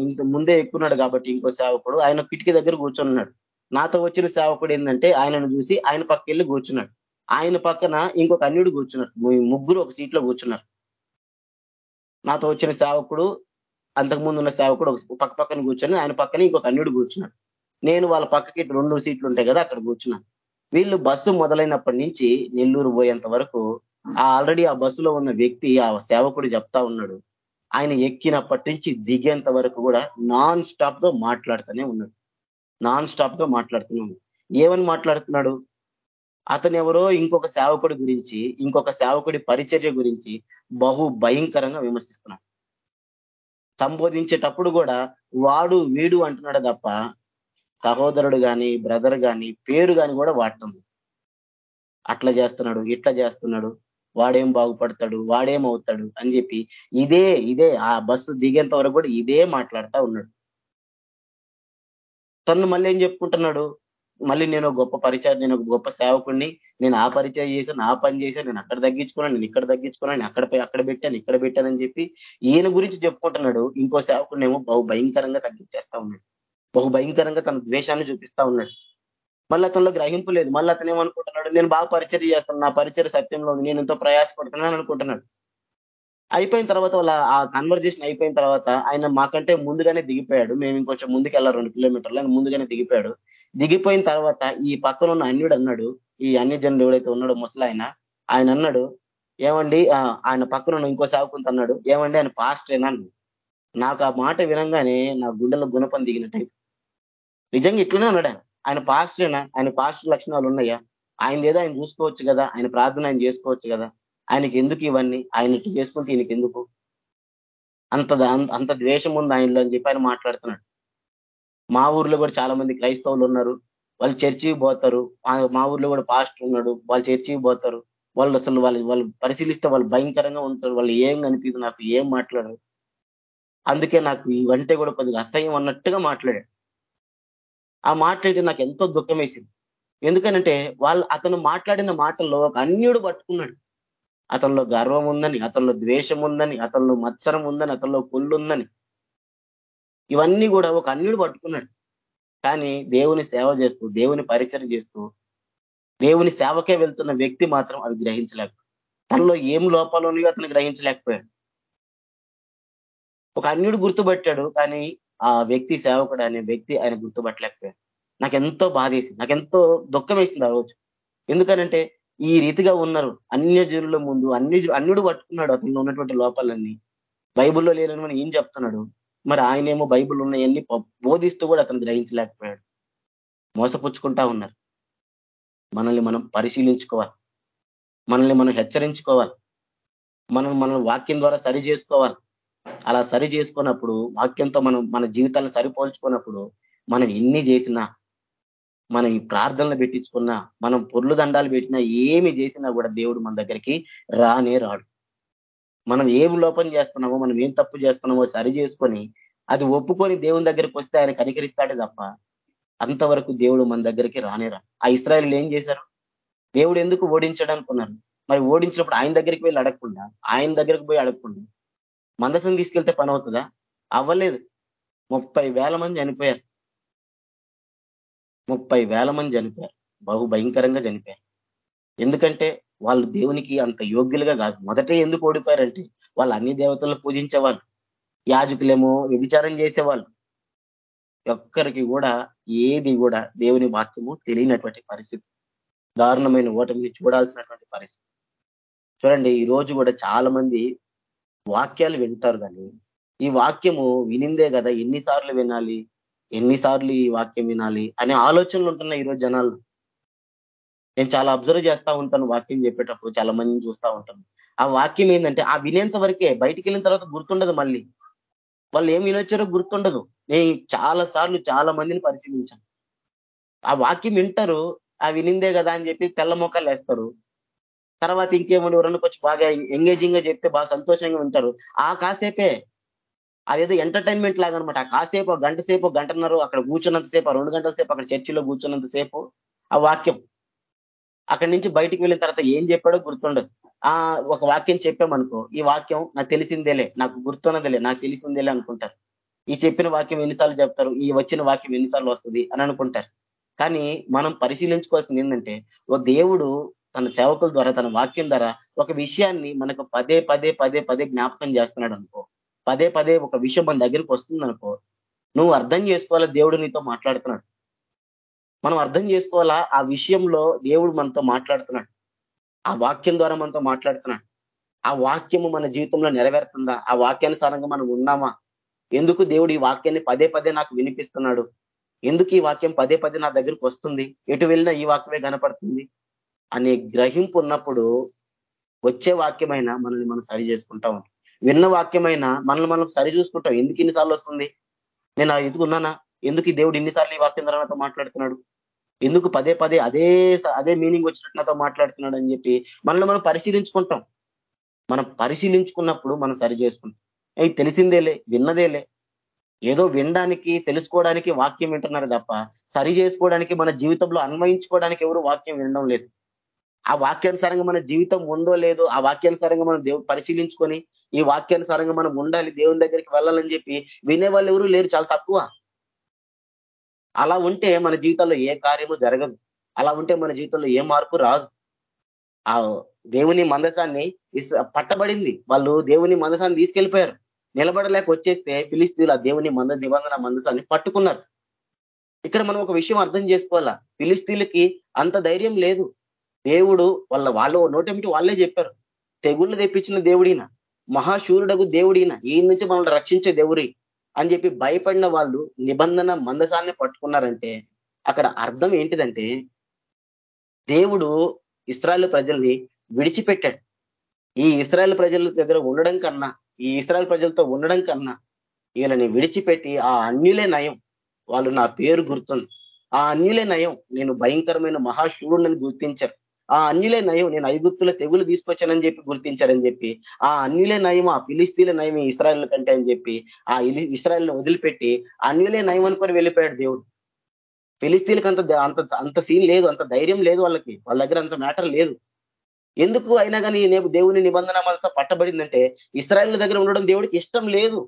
C: ఇంత ముందే ఎక్కున్నాడు కాబట్టి ఇంకో సేవకుడు ఆయన కిటికీ దగ్గర కూర్చున్నాడు నాతో వచ్చిన సేవకుడు ఏంటంటే ఆయనను చూసి ఆయన పక్క వెళ్ళి కూర్చున్నాడు. ఆయన పక్కన ఇంకొక అన్యుడు కూర్చున్నారు ముగ్గురు ఒక సీట్లో కూర్చున్నారు. నాతో వచ్చిన సేవకుడు అంతకుముందు ఉన్న సేవకుడు ఒక పక్క పక్కన కూర్చొని ఆయన పక్కన ఇంకొక అన్యుడు కూర్చున్నాడు. నేను వాళ్ళ పక్కకి రెండు సీట్లు ఉంటాయి కదా అక్కడ కూర్చున్నాను. వీళ్ళు బస్సు మొదలైనప్పటి నుంచి నెల్లూరు పోయేంత వరకు ఆ ఆల్రెడీ ఆ బస్సులో ఉన్న వ్యక్తి ఆ సేవకుడు చెప్తా ఉన్నాడు. ఆయన ఎక్కినప్పటి నుంచి దిగేంత వరకు కూడా నాన్ స్టాప్గా మాట్లాడుతూనే ఉన్నాడు. నాన్ స్టాప్గా మాట్లాడుతున్నాడు ఏమని మాట్లాడుతున్నాడు? అతను ఎవరో ఇంకొక సేవకుడి గురించి ఇంకొక సేవకుడి పరిచర్య గురించి బహు భయంకరంగా విమర్శిస్తున్నాడు. సంబోధించేటప్పుడు కూడా వాడు వీడు అంటున్నాడు తప్ప సహోదరుడు కానీ బ్రదర్ కానీ పేరు కానీ కూడా వాడటం అట్లా చేస్తున్నాడు ఇట్లా చేస్తున్నాడు వాడేం బాగుపడతాడు వాడేం అవుతాడు అని చెప్పి ఇదే ఇదే ఆ బస్సు దిగేంత వరకు కూడా ఇదే మాట్లాడుతూ ఉన్నాడు. తను మళ్ళీ ఏం చెప్పుకుంటున్నాడు? మళ్ళీ నేను గొప్ప పరిచయం నేను ఒక గొప్ప సేవకుడిని నేను ఆ పరిచయం చేశాను ఆ పని చేశాను నేను అక్కడ తగ్గించుకున్నాను నేను ఇక్కడ తగ్గించుకున్నాను నేను అక్కడ అక్కడ పెట్టాను ఇక్కడ పెట్టానని చెప్పి ఈయన గురించి చెప్పుకుంటున్నాడు. ఇంకో సేవకుడినేమో బహు భయంకరంగా తగ్గించేస్తా ఉన్నాడు. బహు భయంకరంగా తన ద్వేషాన్ని చూపిస్తా ఉన్నాడు. మళ్ళీ అతనిలో గ్రహింపు లేదు. మళ్ళీ అతను ఏమనుకుంటున్నాడు? నేను బాగా పరిచయం చేస్తాను నా పరిచయ సత్యంలో నేను ఎంతో ప్రయాసపడుతున్నాను అనుకుంటున్నాడు. అయిపోయిన తర్వాత వాళ్ళ ఆ కన్వర్జేషన్ అయిపోయిన తర్వాత ఆయన మాకంటే ముందుగానే దిగిపోయాడు. మేము ఇంకొంచెం ముందుకు వెళ్ళాలి రెండు కిలోమీటర్లు ఆయన ముందుగానే దిగిపోయాడు. దిగిపోయిన తర్వాత ఈ పక్కన ఉన్న అన్యుడు అన్నాడు ఈ అన్య జనుడు ఎవడైతే ఉన్నాడో ముసలాయన ఆయన అన్నాడు ఏమండి ఆయన పక్కన ఉన్న ఇంకో సాగుకుంత అన్నాడు ఏమండి ఆయన పాస్టరేనా అన్నాడు. నాకు ఆ మాట వినంగానే నా గుండెలో గుణపం దిగినట్టు నిజంగా ఇట్లనే ఉన్నాడు ఆయన. ఆయన ఆయన పాస్టర్ లక్షణాలు ఉన్నాయా? ఆయన ఏదో ఆయన చూసుకోవచ్చు కదా? ఆయన ప్రార్థన ఆయన చేసుకోవచ్చు కదా? ఆయనకి ఎందుకు ఇవన్నీ? ఆయన ఇట్లా చేసుకుంటే ఈయనకి ఎందుకు? అంత అంత ద్వేషం ఉంది ఆయనలో అని చెప్పి ఆయన మాట్లాడుతున్నాడు. మా ఊర్లో కూడా చాలా మంది క్రైస్తవులు ఉన్నారు. వాళ్ళు చర్చికి పోతారు. మా ఊర్లో కూడా పాస్టర్ ఉన్నాడు. వాళ్ళు చర్చికి పోతారు. వాళ్ళు అసలు వాళ్ళు వాళ్ళు పరిశీలిస్తే వాళ్ళు భయంకరంగా ఉంటారు. వాళ్ళు ఏం కనిపించదు నాకు ఏం మాట్లాడరు. అందుకే నాకు ఇవంటే కూడా కొద్దిగా అసహ్యం అన్నట్టుగా మాట్లాడాడు. ఆ మాట్లాడితే నాకు ఎంతో దుఃఖం వేసింది ఎందుకనంటే వాళ్ళు అతను మాట్లాడిన మాటల్లో ఒక అన్యుడు పట్టుకున్నాడు. అతనిలో గర్వం ఉందని అతనిలో ద్వేషం ఉందని అతనిలో మత్సరం ఉందని అతనిలో కుళ్ళు ఉందని. ఇవన్నీ కూడా ఒక అన్యుడు పట్టుకున్నాడు. కానీ దేవుని సేవ చేస్తూ దేవుని పరిచయం చేస్తూ దేవుని సేవకే వెళ్తున్న వ్యక్తి మాత్రం అవి గ్రహించలేక తనలో ఏం లోపాలు ఉన్నాయో అతను గ్రహించలేకపోయాడు. ఒక అన్యుడు గుర్తుపట్టాడు కానీ ఆ వ్యక్తి సేవకుడు అనే వ్యక్తి ఆయన గుర్తుపట్టలేకపోయాడు నాకు ఎంతో బాధేసింది. నాకు ఎంతో దుఃఖం వేసింది ఆ రోజు. ఎందుకనంటే ఈ రీతిగా ఉన్నారు. అన్య జనుల ముందు అన్ని అన్యుడు పట్టుకున్నాడు. అతనిలో ఉన్నటువంటి లోపాలన్నీ. బైబిల్లో లేనని ఏం చెప్తున్నాడు? మరి ఆయనేమో బైబిల్ ఉన్నాయన్నీ బోధిస్తూ కూడా అతను గ్రహించలేకపోయాడు. మోసపుచ్చుకుంటా ఉన్నారు. మనల్ని మనం పరిశీలించుకోవాలి. మనల్ని మనం హెచ్చరించుకోవాలి. మనం మనం వాక్యం ద్వారా సరి చేసుకోవాలి. అలా సరి చేసుకున్నప్పుడు వాక్యంతో మనం మన జీవితాలను సరిపోల్చుకున్నప్పుడు మనం ఎన్ని చేసినా మనం ఈ ప్రార్థనలు పెట్టించుకున్నా మనం పొర్లు దండాలు పెట్టినా ఏమి చేసినా కూడా దేవుడు మన దగ్గరికి రానే రాడు. మనం ఏం లోపం చేస్తున్నామో మనం ఏం తప్పు చేస్తున్నామో సరి చేసుకొని అది ఒప్పుకొని దేవుని దగ్గరికి వస్తే ఆయన కనికరిస్తాడే తప్ప అంతవరకు దేవుడు మన దగ్గరికి రానే రా ఆ ఇస్రాయలు ఏం చేశారు? దేవుడు ఎందుకు ఓడించడానికి అనుకున్నారు? మరి ఓడించినప్పుడు ఆయన దగ్గరికి వెళ్ళి అడగకుండా ఆయన దగ్గరికి పోయి అడగకుండా మందసం తీసుకెళ్తే పని అవుతుందా? అవ్వలేదు. ముప్పై వేల మంది చనిపోయారు. ముప్పై వేల మంది చనిపోయారు. బహు భయంకరంగా చనిపోయారు. ఎందుకంటే వాళ్ళు దేవునికి అంత యోగ్యులుగా కాదు. మొదట ఎందుకు ఓడిపోయారంటే వాళ్ళు అన్ని దేవతలను పూజించేవాళ్ళు. యాజకులేమో వ్యభిచారం చేసేవాళ్ళు. ఒక్కరికి కూడా ఏది కూడా దేవుని వాక్యము తెలియనటువంటి పరిస్థితి. దారుణమైన ఓటమిని చూడాల్సినటువంటి పరిస్థితి. చూడండి ఈ రోజు కూడా చాలా మంది వాక్యాలు వింటారు కానీ ఈ వాక్యము వినిందే కదా ఎన్నిసార్లు వినాలి ఎన్నిసార్లు ఈ వాక్యం వినాలి అనే ఆలోచనలు ఉంటున్నాయి ఈరోజు జనాలు నేను చాలా అబ్జర్వ్ చేస్తా ఉంటాను వాక్యం చెప్పేటప్పుడు చాలా మందిని చూస్తా ఉంటాను. ఆ వాక్యం ఏంటంటే ఆ వినేంత వరకే బయటికి వెళ్ళిన తర్వాత గుర్తుండదు మళ్ళీ. వాళ్ళు ఏం వినొచ్చారో గుర్తుండదు. నేను చాలా సార్లు చాలా మందిని పరిశీలించాను. ఆ వాక్యం వింటారు ఆ వినిందే కదా అని చెప్పి తెల్ల మొక్కలు వేస్తారు. తర్వాత ఇంకేమో ఎవరన్నా కొంచెం బాగా ఎంగేజింగ్గా చెప్తే బాగా సంతోషంగా ఉంటారు. ఆ కాసేపే అదేదో ఎంటర్టైన్మెంట్ లాగా అనమాట ఆ కాసేపు ఒక గంట సేపు ఒక గంటన్నర అక్కడ కూర్చున్నంత సేపు ఆ రెండు గంటల సేపు అక్కడ చర్చిలో కూర్చున్నంత సేపు ఆ వాక్యం. అక్కడి నుంచి బయటికి వెళ్ళిన తర్వాత ఏం చెప్పాడో గుర్తుండదు. ఆ ఒక వాక్యం చెప్పామనుకో ఈ వాక్యం నాకు తెలిసిందేలే నాకు గుర్తున్నదేలే నాకు తెలిసిందేలే అనుకుంటారు. ఈ చెప్పిన వాక్యం ఎన్నిసార్లు చెప్తారు? ఈ వచ్చిన వాక్యం ఎన్నిసార్లు వస్తుంది? అని అనుకుంటారు. కానీ మనం పరిశీలించుకోవాల్సింది ఏంటంటే ఓ దేవుడు తన సేవకుల ద్వారా తన వాక్యం ద్వారా ఒక విషయాన్ని మనకు పదే పదే పదే పదే జ్ఞాపకం చేస్తున్నాడు అనుకో పదే పదే ఒక విషయం మన దగ్గరికి వస్తుంది అనుకో నువ్వు అర్థం చేసుకోవాలా దేవుడు నీతో మాట్లాడుతున్నాడు? మనం అర్థం చేసుకోవాలా ఆ విషయంలో దేవుడు మనతో మాట్లాడుతున్నాడు? ఆ వాక్యం ద్వారా మనతో మాట్లాడుతున్నాడు? ఆ వాక్యము మన జీవితంలో నెరవేరుతుందా? ఆ వాక్యానుసారంగా మనం ఉన్నామా? ఎందుకు దేవుడు ఈ వాక్యాన్ని పదే పదే నాకు వినిపిస్తున్నాడు? ఎందుకు ఈ వాక్యం పదే పదే నా దగ్గరికి వస్తుంది? ఎటు వెళ్ళినా ఈ వాక్యమే కనపడుతుంది? అనే గ్రహింపు ఉన్నప్పుడు వచ్చే వాక్యమైనా మనల్ని మనం సరి చేసుకుంటాం విన్న వాక్యమైనా మనల్ని మనం సరి చూసుకుంటాం. ఎందుకు ఇన్నిసార్లు వస్తుంది? నేను ఎందుకు ఉన్నానా? ఎందుకు ఈ దేవుడు ఇన్నిసార్లు ఈ వాక్యం ద్వారా నాతో మాట్లాడుతున్నాడు? ఎందుకు పదే పదే అదే అదే మీనింగ్ వచ్చినట్టు నాతో మాట్లాడుతున్నాడు అని చెప్పి మనల్ని మనం పరిశీలించుకుంటాం. మనం పరిశీలించుకున్నప్పుడు మనం సరి చేసుకుంటాం. అవి తెలిసిందేలే విన్నదేలే. ఏదో వినడానికి తెలుసుకోవడానికి వాక్యం వింటున్నారు తప్ప సరి చేసుకోవడానికి మన జీవితంలో అన్వయించుకోవడానికి ఎవరు వాక్యం వినడం లేదు. ఆ వాక్యానుసారంగా మన జీవితం ఉందో లేదో ఆ వాక్యానుసారంగా మనం దేవుడు పరిశీలించుకొని ఈ వాక్యానుసారంగా మనం ఉండాలి దేవుని దగ్గరికి వెళ్ళాలని చెప్పి వినే వాళ్ళు ఎవరు లేరు చాలా తక్కువ. అలా ఉంటే మన జీవితంలో ఏ కార్యము జరగదు. అలా ఉంటే మన జీవితంలో ఏ మార్పు రాదు. ఆ దేవుని మందసాన్ని పట్టబడింది. వాళ్ళు దేవుని మందసాన్ని తీసుకెళ్ళిపోయారు. నిలబడలేక వచ్చేస్తే ఫిలిస్తీన్లు ఆ దేవుని మంద నిబంధన మందసాన్ని పట్టుకున్నారు. ఇక్కడ మనం ఒక విషయం అర్థం చేసుకోవాలా? ఫిలిస్తీన్లకి అంత ధైర్యం లేదు. దేవుడు వాళ్ళ వాళ్ళు నోటేమిటి వాళ్ళే చెప్పారు. తెగుళ్ళు తెప్పించిన దేవుడిన మహాశూరుడకు దేవుడిన ఈ నుంచి మనల్ని రక్షించే దేవుడి అని చెప్పి భయపడిన వాళ్ళు నిబంధన మందసాన్ని పట్టుకున్నారంటే అక్కడ అర్థం ఏంటిదంటే దేవుడు ఇస్రాయల్ ప్రజల్ని విడిచిపెట్టాడు. ఈ ఇస్రాయల్ ప్రజల దగ్గర ఉండడం కన్నా ఈ ఇస్రాయల్ ప్రజలతో ఉండడం కన్నా వీళ్ళని విడిచిపెట్టి ఆ అన్యులే నయం. వాళ్ళు నా పేరు గుర్తుంది. ఆ అన్యులే నయం. నేను భయంకరమైన మహాశూరుని గుర్తించారు ఆ అన్యులే నయం నేను ఐగుప్తుల తెగులు తీసుకొచ్చానని చెప్పి గుర్తించాడని చెప్పి ఆ అన్యులే నయం ఆ ఫిలిస్తీన్ల నయం ఇస్రాయల్ కంటే అని చెప్పి ఆ ఇస్రాయల్ని వదిలిపెట్టి అన్యులే నయం అనుకొని వెళ్ళిపోయాడు దేవుడు. ఫిలిస్తీన్కి అంత అంత అంత సీన్ లేదు అంత ధైర్యం లేదు వాళ్ళకి వాళ్ళ దగ్గర అంత మ్యాటర్ లేదు. ఎందుకు అయినా కానీ దేవుని నిబంధన మనతో పట్టబడిందంటే ఇస్రాయల్ దగ్గర ఉండడం దేవుడికి ఇష్టం లేదు.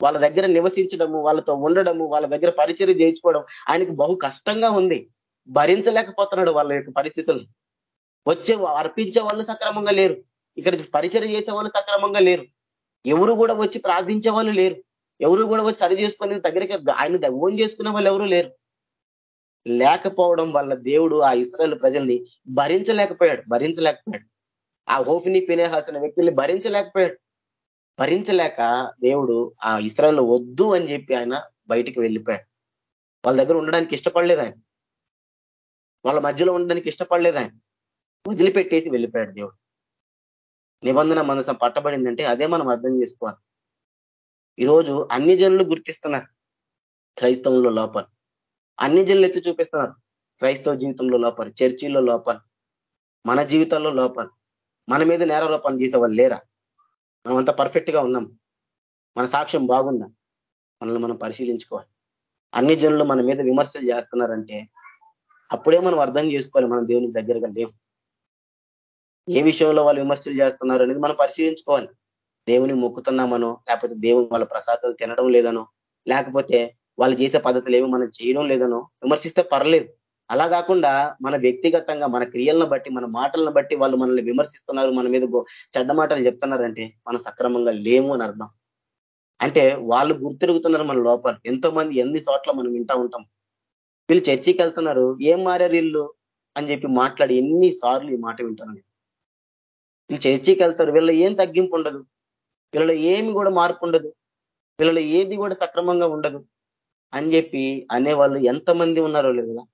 C: వాళ్ళ దగ్గర నివసించడము వాళ్ళతో ఉండడము వాళ్ళ దగ్గర పరిచయం చేయించుకోవడం ఆయనకు బహు కష్టంగా ఉంది. భరించలేకపోతున్నాడు వాళ్ళ యొక్క పరిస్థితులు. వచ్చే అర్పించే వాళ్ళు సక్రమంగా లేరు. ఇక్కడ పరిచయం చేసే వాళ్ళు సక్రమంగా లేరు. ఎవరు కూడా వచ్చి ప్రార్థించే వాళ్ళు లేరు. ఎవరు కూడా వచ్చి సరి చేసుకొని దగ్గరికి ఆయన ఓన్ చేసుకునే వాళ్ళు ఎవరు లేరు. లేకపోవడం వల్ల దేవుడు ఆ ఇస్రాయల్ ప్రజల్ని భరించలేకపోయాడు భరించలేకపోయాడు. ఆ హోఫిని పినేహాసిన వ్యక్తుల్ని భరించలేకపోయాడు. భరించలేక దేవుడు ఆ ఇస్రాయల్ వద్దు అని చెప్పి ఆయన బయటికి వెళ్ళిపోయాడు. వాళ్ళ దగ్గర ఉండడానికి ఇష్టపడలేదు ఆయన. వాళ్ళ మధ్యలో ఉండడానికి ఇష్టపడలేదు ఆయన. వదిలిపెట్టేసి వెళ్ళిపోయాడు దేవుడు. నిబంధన మనసం పట్టబడిందంటే అదే మనం అర్థం చేసుకోవాలి. ఈరోజు అన్ని జనులు గుర్తిస్తున్నారు క్రైస్తవంలో లోపల. అన్ని జనులు ఎత్తి చూపిస్తున్నారు క్రైస్తవ జీవితంలో లోపల చర్చిల్లో లోపల మన జీవితాల్లో లోపల. మన మీద నేరారోపణ చేసే వాళ్ళు లేరా? మనం పర్ఫెక్ట్గా ఉన్నాం. మన సాక్ష్యం బాగుందా? మనల్ని మనం పరిశీలించుకోవాలి. అన్ని జనులు మన మీద విమర్శలు చేస్తున్నారంటే అప్పుడే మనం అర్థం చేసుకోవాలి మనం దేవుని దగ్గరగా లేము. ఏ విషయంలో వాళ్ళు విమర్శలు చేస్తున్నారు అనేది మనం పరిశీలించుకోవాలి. దేవుని మొక్కుతున్నామనో లేకపోతే దేవుని వాళ్ళ ప్రసాదం తినడం లేదనో లేకపోతే వాళ్ళు చేసే పద్ధతులు ఏమి మనం చేయడం లేదనో విమర్శిస్తే పర్లేదు. అలా కాకుండా మన వ్యక్తిగతంగా మన క్రియలను బట్టి మన మాటలను బట్టి వాళ్ళు మనల్ని విమర్శిస్తున్నారు మన మీద చెడ్డ మాటలు చెప్తున్నారంటే మనం సక్రమంగా లేము అని అర్థం. అంటే వాళ్ళు గుర్తిరుగుతున్నారు మన లోపల. ఎంతో మంది ఎన్ని చోట్ల మనం వింటా ఉంటాం. వీళ్ళు చర్చికి వెళ్తున్నారు ఏం మారారు వీళ్ళు అని చెప్పి మాట్లాడి ఎన్ని సార్లు ఈ మాట వింటాను వీళ్ళు చర్చికి వెళ్తారు. వీళ్ళ ఏం తగ్గింపు ఉండదు. వీళ్ళలో ఏమి కూడా మార్పు ఉండదు. వీళ్ళలో ఏది కూడా సక్రమంగా ఉండదు అని చెప్పి అనేవాళ్ళు ఎంతమంది ఉన్నారో లేదు కదా?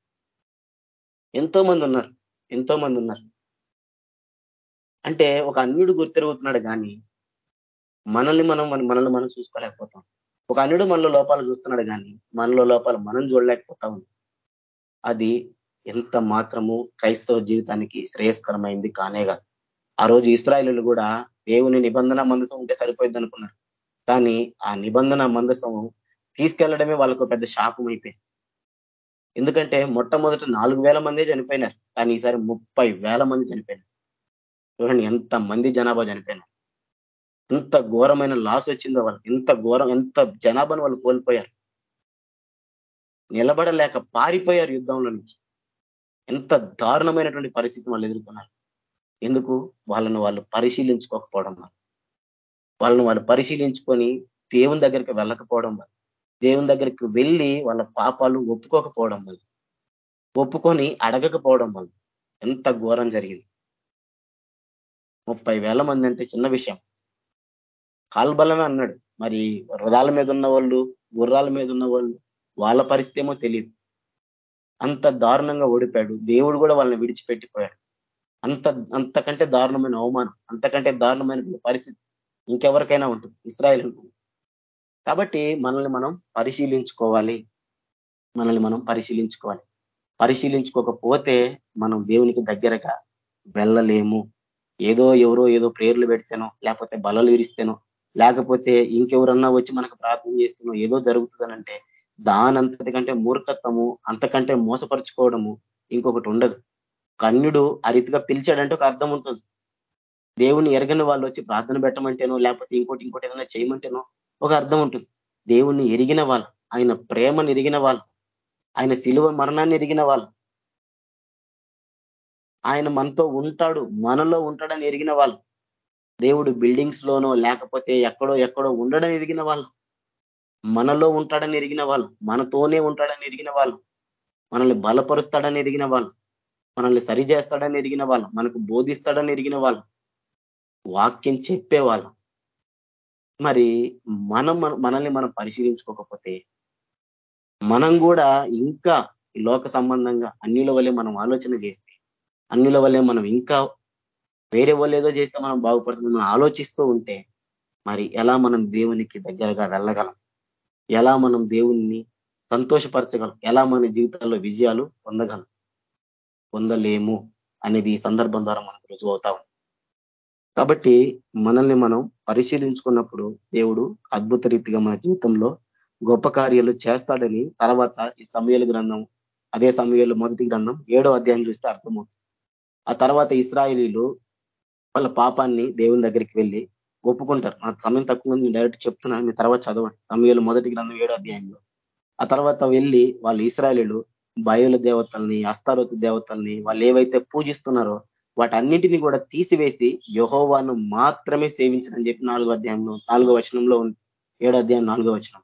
C: ఎంతో మంది ఉన్నారు. ఎంతో మంది ఉన్నారు. అంటే ఒక అన్యుడు గుర్తిరుగుతున్నాడు కానీ మనల్ని మనం మనల్ని మనం చూసుకోలేకపోతాం. ఒక అన్యుడు మనలో లోపాలు చూస్తున్నాడు కానీ మనలో లోపాలు మనం చూడలేకపోతాం. అది ఎంత మాత్రము క్రైస్తవ జీవితానికి శ్రేయస్కరమైంది కానే కాదు. ఆ రోజు ఇస్రాయలు కూడా దేవుని నిబంధన మందసం ఉంటే సరిపోయింది అనుకున్నారు. కానీ ఆ నిబంధన మందసం తీసుకెళ్ళడమే వాళ్ళకు పెద్ద శాపం అయిపోయింది. ఎందుకంటే మొట్టమొదటి నాలుగు వేల మందే చనిపోయినారు. కానీ ఈసారి ముప్పై వేల మంది చనిపోయినారు. చూడండి ఎంత మంది జనాభా చనిపోయినారు. ఎంత ఘోరమైన లాస్ వచ్చిందో వాళ్ళు. ఎంత ఘోరం ఎంత జనాభాను వాళ్ళు కోల్పోయారు. నిలబడలేక పారిపోయారు యుద్ధంలో నుంచి. ఎంత దారుణమైనటువంటి పరిస్థితి వాళ్ళు ఎదుర్కొన్నారు. ఎందుకు? వాళ్ళను వాళ్ళు పరిశీలించుకోకపోవడం వల్ల. వాళ్ళను వాళ్ళు పరిశీలించుకొని దేవుని దగ్గరికి వెళ్ళకపోవడం వల్ల. దేవుని దగ్గరికి వెళ్ళి వాళ్ళ పాపాలు ఒప్పుకోకపోవడం వల్ల. ఒప్పుకొని అడగకపోవడం వల్ల. ఎంత ఘోరం జరిగింది. ముప్పై వేల మంది అంటే చిన్న విషయం. కాల్బలమే అన్నాడు. మరి రథాల మీద ఉన్న వాళ్ళు గుర్రాల మీద ఉన్న వాళ్ళు వాళ్ళ పరిస్థితి ఏమో తెలియదు అంత దారుణంగా ఓడిపోయాడు. దేవుడు కూడా వాళ్ళని విడిచిపెట్టిపోయాడు. అంత అంతకంటే దారుణమైన అవమానం అంతకంటే దారుణమైన పరిస్థితి ఇంకెవరికైనా ఉంటుంది ఇస్రాయల్ కాబట్టి మనల్ని మనం పరిశీలించుకోవాలి. మనల్ని మనం పరిశీలించుకోవాలి. పరిశీలించుకోకపోతే మనం దేవునికి దగ్గరగా వెళ్ళలేము. ఏదో ఎవరో ఏదో ప్రేర్లు పెడితేనో లేకపోతే బలలు విరిస్తేనో లేకపోతే ఇంకెవరన్నా వచ్చి మనకు ప్రార్థన చేస్తున్నో ఏదో జరుగుతుందనంటే దానంతటి కంటే మూర్ఖత్వము అంతకంటే మోసపరుచుకోవడము ఇంకొకటి ఉండదు. కన్యుడు ఆ రీతిగా పిలిచాడంటే ఒక అర్థం ఉంటుంది. దేవుని ఎరగని వాళ్ళు వచ్చి ప్రార్థన పెట్టమంటేనో లేకపోతే ఇంకోటి ఇంకోటి ఏదైనా చేయమంటేనో ఒక అర్థం ఉంటుంది. దేవుణ్ణి ఎరిగిన వాళ్ళు ఆయన ప్రేమను ఎరిగిన వాళ్ళు ఆయన శిలువ మరణాన్ని ఎరిగిన వాళ్ళు ఆయన మనతో ఉంటాడు మనలో ఉంటాడని ఎరిగిన వాళ్ళు దేవుడు బిల్డింగ్స్ లోనో లేకపోతే ఎక్కడో ఎక్కడో ఉండడని ఎరిగిన వాళ్ళు మనలో ఉంటాడని ఎరిగిన వాళ్ళు మనతోనే ఉంటాడని ఎరిగిన వాళ్ళు మనల్ని బలపరుస్తాడని ఎరిగిన వాళ్ళు మనల్ని సరి చేస్తాడని ఎరిగిన వాళ్ళు మనకు బోధిస్తాడని ఎరిగిన వాళ్ళు వాక్యం చెప్పేవాళ్ళు మరి మనం మనల్ని మనం పరిశీలించుకోకపోతే మనం కూడా ఇంకా లోక సంబంధంగా అన్యుల వల్లే మనం ఆలోచన చేస్తే అన్నిల వల్లే మనం ఇంకా వేరే వాళ్ళు ఏదో చేస్తే మనం బాగుపడుతుంది మనం ఆలోచిస్తూ ఉంటే మరి ఎలా మనం దేవునికి దగ్గరగా వెళ్ళగలం? ఎలా మనం దేవుణ్ణి సంతోషపరచగలం? ఎలా మన జీవితాల్లో విజయాలు పొందగలం? పొందలేము అనేది ఈ సందర్భం ద్వారా మనకు రుజువు అవుతాం కాబట్టి మనల్ని మనం పరిశీలించుకున్నప్పుడు దేవుడు అద్భుత రీతిగా మన జీవితంలో గొప్ప కార్యాలు చేస్తాడని తర్వాత ఈ సమయాల గ్రంథం అదే సమయాలు మొదటి గ్రంథం ఏడో అధ్యాయం చూస్తే అర్థమవుతుంది. ఆ తర్వాత ఇస్రాయిలీలు వాళ్ళ పాపాన్ని దేవుని దగ్గరికి వెళ్ళి ఒప్పుకుంటారు. నా సమయం తక్కువ నేను డైరెక్ట్ చెప్తున్నా మీ తర్వాత చదవండి. సమయాలు మొదటి గ్రంథం ఏడో అధ్యాయంలో. ఆ తర్వాత వెళ్ళి వాళ్ళు ఇస్రాయలీలు బయలు దేవతల్ని అస్తారోతు దేవతల్ని వాళ్ళు ఏవైతే పూజిస్తున్నారో వాటన్నిటిని కూడా తీసివేసి యహోవాను మాత్రమే సేవించని చెప్పి నాలుగో అధ్యాయంలో నాలుగో వచనంలో ఉంది. ఏడో అధ్యాయం నాలుగో వచనం.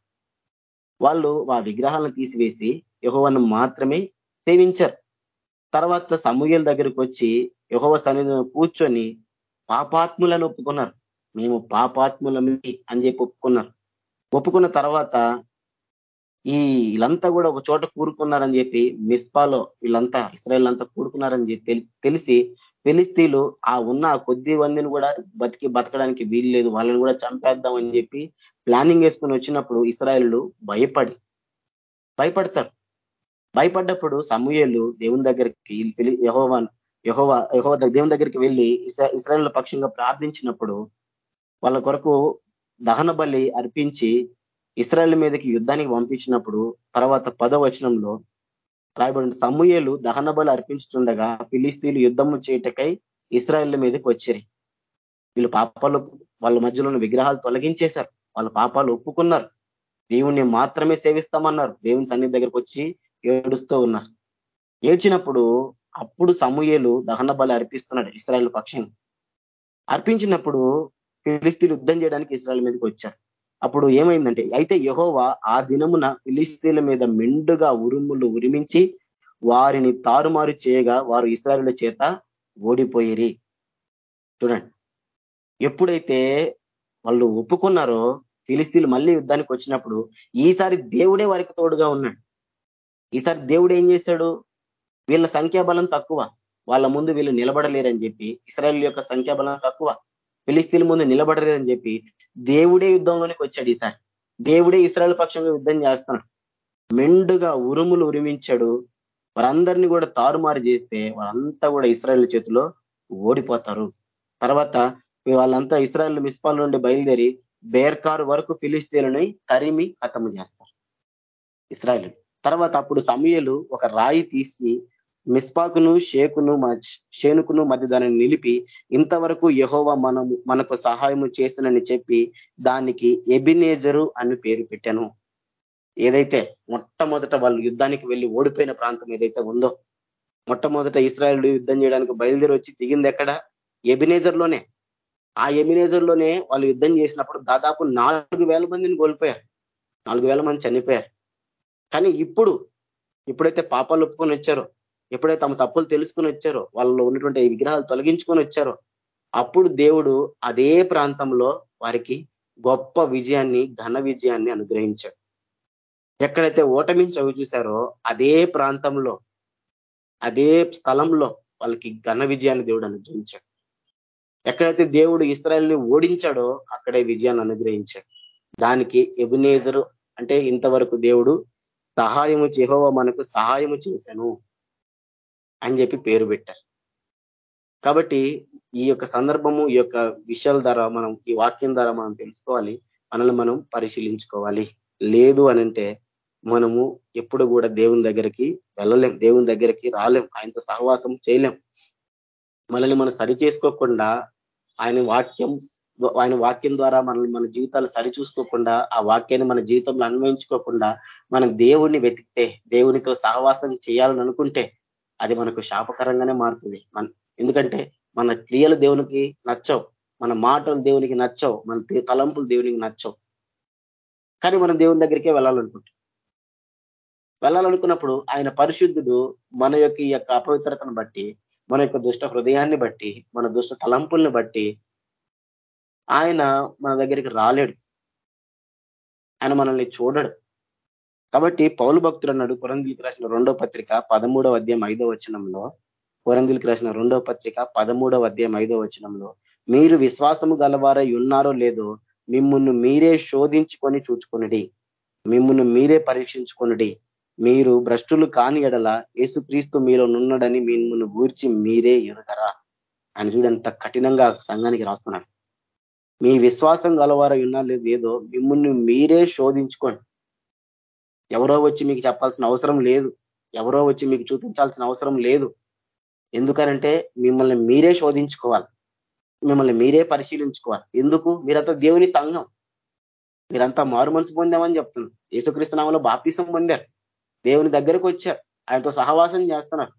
C: వాళ్ళు ఆ విగ్రహాలను తీసివేసి యహోవాను మాత్రమే సేవించారు. తర్వాత సమూహల దగ్గరికి వచ్చి యహోవ సన్నిధిని కూర్చొని పాపాత్ములను ఒప్పుకున్నారు. మేము పాపాత్ములమి అని చెప్పి ఒప్పుకున్నారు. ఒప్పుకున్న తర్వాత ఈ వీళ్ళంతా కూడా ఒక చోట కూరుకున్నారని చెప్పి మిస్పాలో వీళ్ళంతా ఇస్రాయల్ అంతా కూడుకున్నారని చెప్పి తెలిసి ఫిలిస్తీన్లు ఆ ఉన్న కొద్ది మందిని కూడా బతికి బతకడానికి వీలు లేదు వాళ్ళని కూడా చంపేద్దాం అని చెప్పి ప్లానింగ్ వేసుకొని వచ్చినప్పుడు ఇస్రాయలు భయపడి భయపడతారు. భయపడ్డప్పుడు సమూహలు దేవుని దగ్గరికి యహోవాన్ యహోవా యహోవ దేవుని దగ్గరికి వెళ్ళి ఇస్రాయల్ పక్షంగా ప్రార్థించినప్పుడు వాళ్ళ కొరకు దహన బలి అర్పించి ఇస్రాయల్ మీదకి యుద్ధానికి పంపించినప్పుడు తర్వాత పదో వచనంలో రాయబడిన సమూహలు దహన బలు అర్పించుతుండగా ఫిలిస్తీన్లు యుద్ధము చేయటకై ఇస్రాయల్ మీదకి వచ్చారు. వీళ్ళు పాపాలు వాళ్ళ మధ్యలో ఉన్న విగ్రహాలు తొలగించేశారు. వాళ్ళ పాపాలు ఒప్పుకున్నారు. దేవుణ్ణి మాత్రమే సేవిస్తామన్నారు. దేవుని సన్నిధి దగ్గరకు వచ్చి ఏడుస్తూ ఉన్నారు. ఏడ్చినప్పుడు అప్పుడు సమూహలు దహన బలి అర్పిస్తున్నాడు ఇస్రాయల్ పక్షం అర్పించినప్పుడు ఫిలిస్తీన్లు యుద్ధం చేయడానికి ఇస్రాయల్ మీదకి వచ్చారు. అప్పుడు ఏమైందంటే అయితే యహోవా ఆ దినమున ఫిలిస్తీన్ల మీద మెండుగా ఉరుములు ఉరిమించి వారిని తారుమారు చేయగా వారు ఇస్రాయల చేత ఓడిపోయిరి. చూడండి ఎప్పుడైతే వాళ్ళు ఒప్పుకున్నారో ఫిలిస్తీన్లు మళ్ళీ యుద్ధానికి వచ్చినప్పుడు ఈసారి దేవుడే వారికి తోడుగా ఉన్నాడు. ఈసారి దేవుడు ఏం చేశాడు? వీళ్ళ సంఖ్యాబలం తక్కువ. వాళ్ళ ముందు వీళ్ళు నిలబడలేరని చెప్పి ఇస్రాయల్ యొక్క సంఖ్యాబలం తక్కువ. ఫిలిస్తీన్ ముందు నిలబడలేదని చెప్పి దేవుడే యుద్ధంలోనికి వచ్చాడు ఈసారి. దేవుడే ఇస్రాయల్ పక్షంగా యుద్ధం చేస్తున్నాడు. మెండుగా ఉరుములు ఉరిమించాడు. వారందరినీ కూడా తారుమారు చేస్తే వారంతా కూడా ఇస్రాయల్ చేతిలో ఓడిపోతారు. తర్వాత వాళ్ళంతా ఇస్రాయల్ మిస్పాల్ నుండి బయలుదేరి బేర్కారు వరకు ఫిలిస్తీన్లని తరిమి ఖతము చేస్తారు. ఇస్రాయల్. తర్వాత అప్పుడు సమయలు ఒక రాయి తీసి మిస్పాకును షేకును షేనుకును మధ్య దానిని నిలిపి ఇంతవరకు యహోవా మనము మనకు సహాయము చేసినని చెప్పి దానికి ఎబినేజరు అని పేరు పెట్టాను. ఏదైతే మొట్టమొదట వాళ్ళు యుద్ధానికి వెళ్ళి ఓడిపోయిన ప్రాంతం ఏదైతే ఉందో మొట్టమొదట ఇస్రాయల్ యుద్ధం చేయడానికి బయలుదేరి వచ్చి దిగింది ఎక్కడ? ఎబినేజర్లోనే ఆ ఎబినేజర్లోనే వాళ్ళు యుద్ధం చేసినప్పుడు దాదాపు నాలుగు మందిని కోల్పోయారు. నాలుగు మంది చనిపోయారు. కానీ ఇప్పుడు ఇప్పుడైతే పాపాలు ఒప్పుకొని వచ్చారో. ఎప్పుడైతే తమ తప్పులు తెలుసుకొని వచ్చారో వాళ్ళలో ఉన్నటువంటి విగ్రహాలు తొలగించుకొని వచ్చారో అప్పుడు దేవుడు అదే ప్రాంతంలో వారికి గొప్ప విజయాన్ని ఘన విజయాన్ని అనుగ్రహించాడు. ఎక్కడైతే ఓటమిని చవి చూశారో అదే ప్రాంతంలో అదే స్థలంలో వాళ్ళకి ఘన విజయాన్ని దేవుడు అనుగ్రహించాడు. ఎక్కడైతే దేవుడు ఇస్రాయల్ని ఓడించాడో అక్కడే విజయాన్ని అనుగ్రహించాడు. దానికి ఎబునేజరు అంటే ఇంతవరకు దేవుడు సహాయము చేహోవ మనకు సహాయము చేశాను. అని చెప్పి పేరు పెట్టారు. కాబట్టి ఈ యొక్క సందర్భము ఈ యొక్క విషయాల ద్వారా మనం ఈ వాక్యం ద్వారా మనం తెలుసుకోవాలి. మనల్ని మనం పరిశీలించుకోవాలి. లేదు అనంటే మనము ఎప్పుడు కూడా దేవుని దగ్గరికి వెళ్ళలేం. దేవుని దగ్గరికి రాలేం. ఆయనతో సహవాసం చేయలేం. మనల్ని మనం సరి చేసుకోకుండా ఆయన వాక్యం ఆయన వాక్యం ద్వారా మనల్ని మన జీవితాలు సరి చూసుకోకుండా ఆ వాక్యాన్ని మన జీవితంలో అన్వయించుకోకుండా మనం దేవుణ్ణి వెతికితే దేవునితో సహవాసం చేయాలని అనుకుంటే అది మనకు శాపకరంగానే మారుతుంది. మన ఎందుకంటే మన క్రియలు దేవునికి నచ్చవు. మన మాటలు దేవునికి నచ్చవు. మన తలంపులు దేవునికి నచ్చవు. కానీ మనం దేవుని దగ్గరికే వెళ్ళాలనుకుంటాం. వెళ్ళాలనుకున్నప్పుడు ఆయన పరిశుద్ధుడు మన యొక్క ఈ యొక్క అపవిత్రతను బట్టి మన యొక్క దుష్ట హృదయాన్ని బట్టి మన దుష్ట తలంపుల్ని బట్టి ఆయన మన దగ్గరికి రాలేడు. ఆయన మనల్ని చూడడు. కాబట్టి పౌలు భక్తులు అన్నాడు పురంగిలికి రాసిన రెండో పత్రిక పదమూడవ అధ్యాయం ఐదో వచనంలో పురంగిలికి రాసిన రెండో పత్రిక పదమూడవ అధ్యాయం ఐదో వచనంలో మీరు విశ్వాసము గలవారై ఉన్నారో లేదో మిమ్మును మీరే శోధించుకొని చూచుకొనిడి మిమ్మును మీరే పరీక్షించుకొనిడి. మీరు భ్రష్టులు కాని ఎడల యేసుక్రీస్తు మీలో నున్నడని మిమ్మల్ని గూర్చి మీరే ఎరుగరా? అని చూడంత కఠినంగా సంఘానికి రాస్తున్నాడు. మీ విశ్వాసం గలవారై ఉన్నా లేదో ఏదో మిమ్మల్ని మీరే శోధించుకోండి. ఎవరో వచ్చి మీకు చెప్పాల్సిన అవసరం లేదు. ఎవరో వచ్చి మీకు చూపించాల్సిన అవసరం లేదు. ఎందుకనంటే మిమ్మల్ని మీరే శోధించుకోవాలి. మిమ్మల్ని మీరే పరిశీలించుకోవాలి. ఎందుకు? మీరంతా దేవుని సంఘం. మీరంతా మారు మనసు పొందామని చెప్తున్నారు. యేసుక్రీస్తునామంలో బాపీసం పొందారు. దేవుని దగ్గరకు వచ్చారు. ఆయనతో సహవాసం చేస్తున్నారు.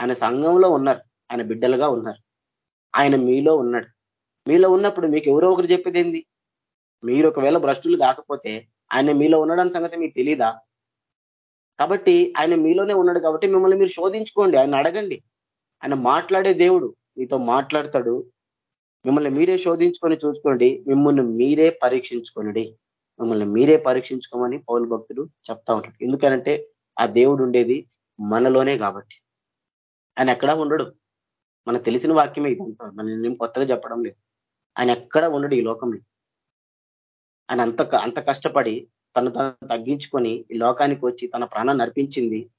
C: ఆయన సంఘంలో ఉన్నారు. ఆయన బిడ్డలుగా ఉన్నారు. ఆయన మీలో ఉన్నాడు. మీలో ఉన్నప్పుడు మీకు ఎవరో ఒకరు చెప్పేది ఏంది? మీరు ఒకవేళ భ్రష్టులు కాకపోతే ఆయన మీలో ఉన్నాడని సంగతి మీకు తెలీదా? కాబట్టి ఆయన మీలోనే ఉన్నాడు కాబట్టి మిమ్మల్ని మీరు శోధించుకోండి ఆయన అడగండి. ఆయన మాట్లాడే దేవుడు మీతో మాట్లాడతాడు. మిమ్మల్ని మీరే శోధించుకొని చూసుకోండి మిమ్మల్ని మీరే పరీక్షించుకోండి. మిమ్మల్ని మీరే పరీక్షించుకోమని పౌరు భక్తుడు చెప్తా ఉంటాడు. ఎందుకనంటే ఆ దేవుడు ఉండేది మనలోనే కాబట్టి. ఆయన ఎక్కడా ఉండడు? మనకు తెలిసిన వాక్యమే ఇదంతా. మనం కొత్తగా చెప్పడం లేదు. ఆయన ఎక్కడా ఉండడు ఈ లోకంలో? ఆయన అంత అంత కష్టపడి తను తను తగ్గించుకొని ఈ లోకానికి వచ్చి తన ప్రాణాన్ని అర్పించింది.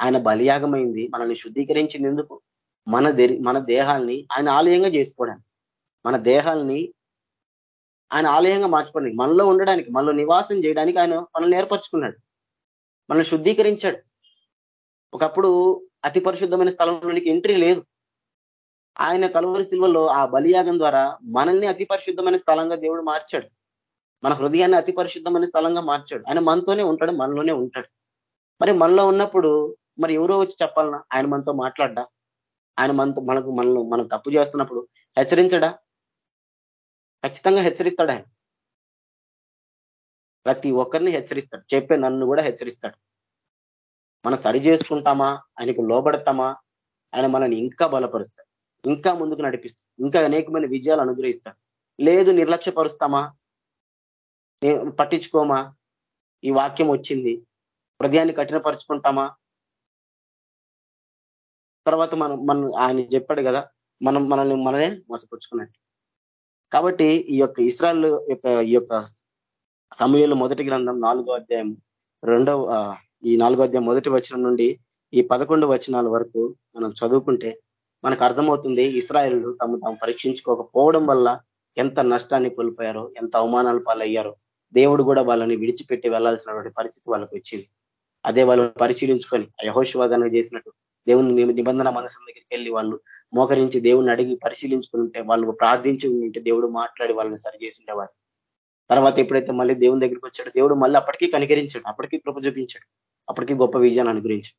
C: ఆయన బలియాగమైంది. మనల్ని శుద్ధీకరించింది ఎందుకు మన మన దేహాల్ని ఆయన ఆలయంగా చేసుకోవడానికి. మన దేహాల్ని ఆయన ఆలయంగా మార్చుకోవడానికి. మనలో ఉండడానికి మనలో నివాసం చేయడానికి ఆయన మనల్ని ఏర్పరచుకున్నాడు. మనల్ని శుద్ధీకరించాడు. ఒకప్పుడు అతి పరిశుద్ధమైన స్థలంలోనికి ఎంట్రీ లేదు. ఆయన కలువరి శిల్వలో ఆ బలియాగం ద్వారా మనల్ని అతి పరిశుద్ధమైన స్థలంగా దేవుడు మార్చాడు. మన హృదయాన్ని అతి పరిశుద్ధమైన స్థలంగా మార్చాడు. ఆయన మనతోనే ఉంటాడు మనలోనే ఉంటాడు. మరి మనలో ఉన్నప్పుడు మరి ఎవరో వచ్చి చెప్పాలన్నా ఆయన మనతో మాట్లాడ్డా? ఆయన మనతో మనకు మనలో మనం తప్పు చేస్తున్నప్పుడు హెచ్చరించడా? ఖచ్చితంగా హెచ్చరిస్తాడు ఆయన? ప్రతి ఒక్కరిని హెచ్చరిస్తాడు. చెప్పే నన్ను కూడా హెచ్చరిస్తాడు. మనం సరి చేసుకుంటామా? ఆయనకు లోబడతామా? ఆయన మనల్ని ఇంకా బలపరుస్తాడు. ఇంకా ముందుకు నడిపిస్తాడు. ఇంకా అనేకమైన విజయాలు అనుగ్రహిస్తాడు. లేదు నిర్లక్ష్యపరుస్తామా? పట్టించుకోమా? ఈ వాక్యం వచ్చింది. హృదయాన్ని కఠినపరుచుకుంటామా? తర్వాత మనం మనం ఆయన చెప్పాడు కదా మనం మనల్ని మనమే మోసపరుచుకున్నట్టు. కాబట్టి ఈ యొక్క ఇస్రాయల్ యొక్క ఈ యొక్క సమయంలో మొదటి గ్రంథం నాలుగో అధ్యాయం రెండవ ఈ నాలుగో అధ్యాయం మొదటి వచనం నుండి ఈ పదకొండు వచనాల వరకు మనం చదువుకుంటే మనకు అర్థమవుతుంది ఇస్రాయలు తమ తాము పరీక్షించుకోకపోవడం వల్ల ఎంత నష్టాన్ని కోల్పోయారో ఎంత అవమానాలు పాలయ్యారో. దేవుడు కూడా వాళ్ళని విడిచిపెట్టి వెళ్ళాల్సినటువంటి పరిస్థితి వాళ్ళకి వచ్చింది. అదే వాళ్ళు పరిశీలించుకొని యహోశివాదన చేసినట్టు దేవుని నిబంధన మనసు దగ్గరికి వెళ్ళి వాళ్ళు మోకరించి దేవుణ్ణి అడిగి పరిశీలించుకుంటే వాళ్ళు ప్రార్థించి ఉంటే దేవుడు మాట్లాడి వాళ్ళని సరి చేసిండేవాడు తర్వాత ఎప్పుడైతే మళ్ళీ దేవుని దగ్గరికి వచ్చాడు దేవుడు మళ్ళీ అప్పటికీ కనికరించాడు అప్పటికీ కృప చూపించాడు అప్పటికీ గొప్ప విజయాన్ని అనుగ్రహించాడు.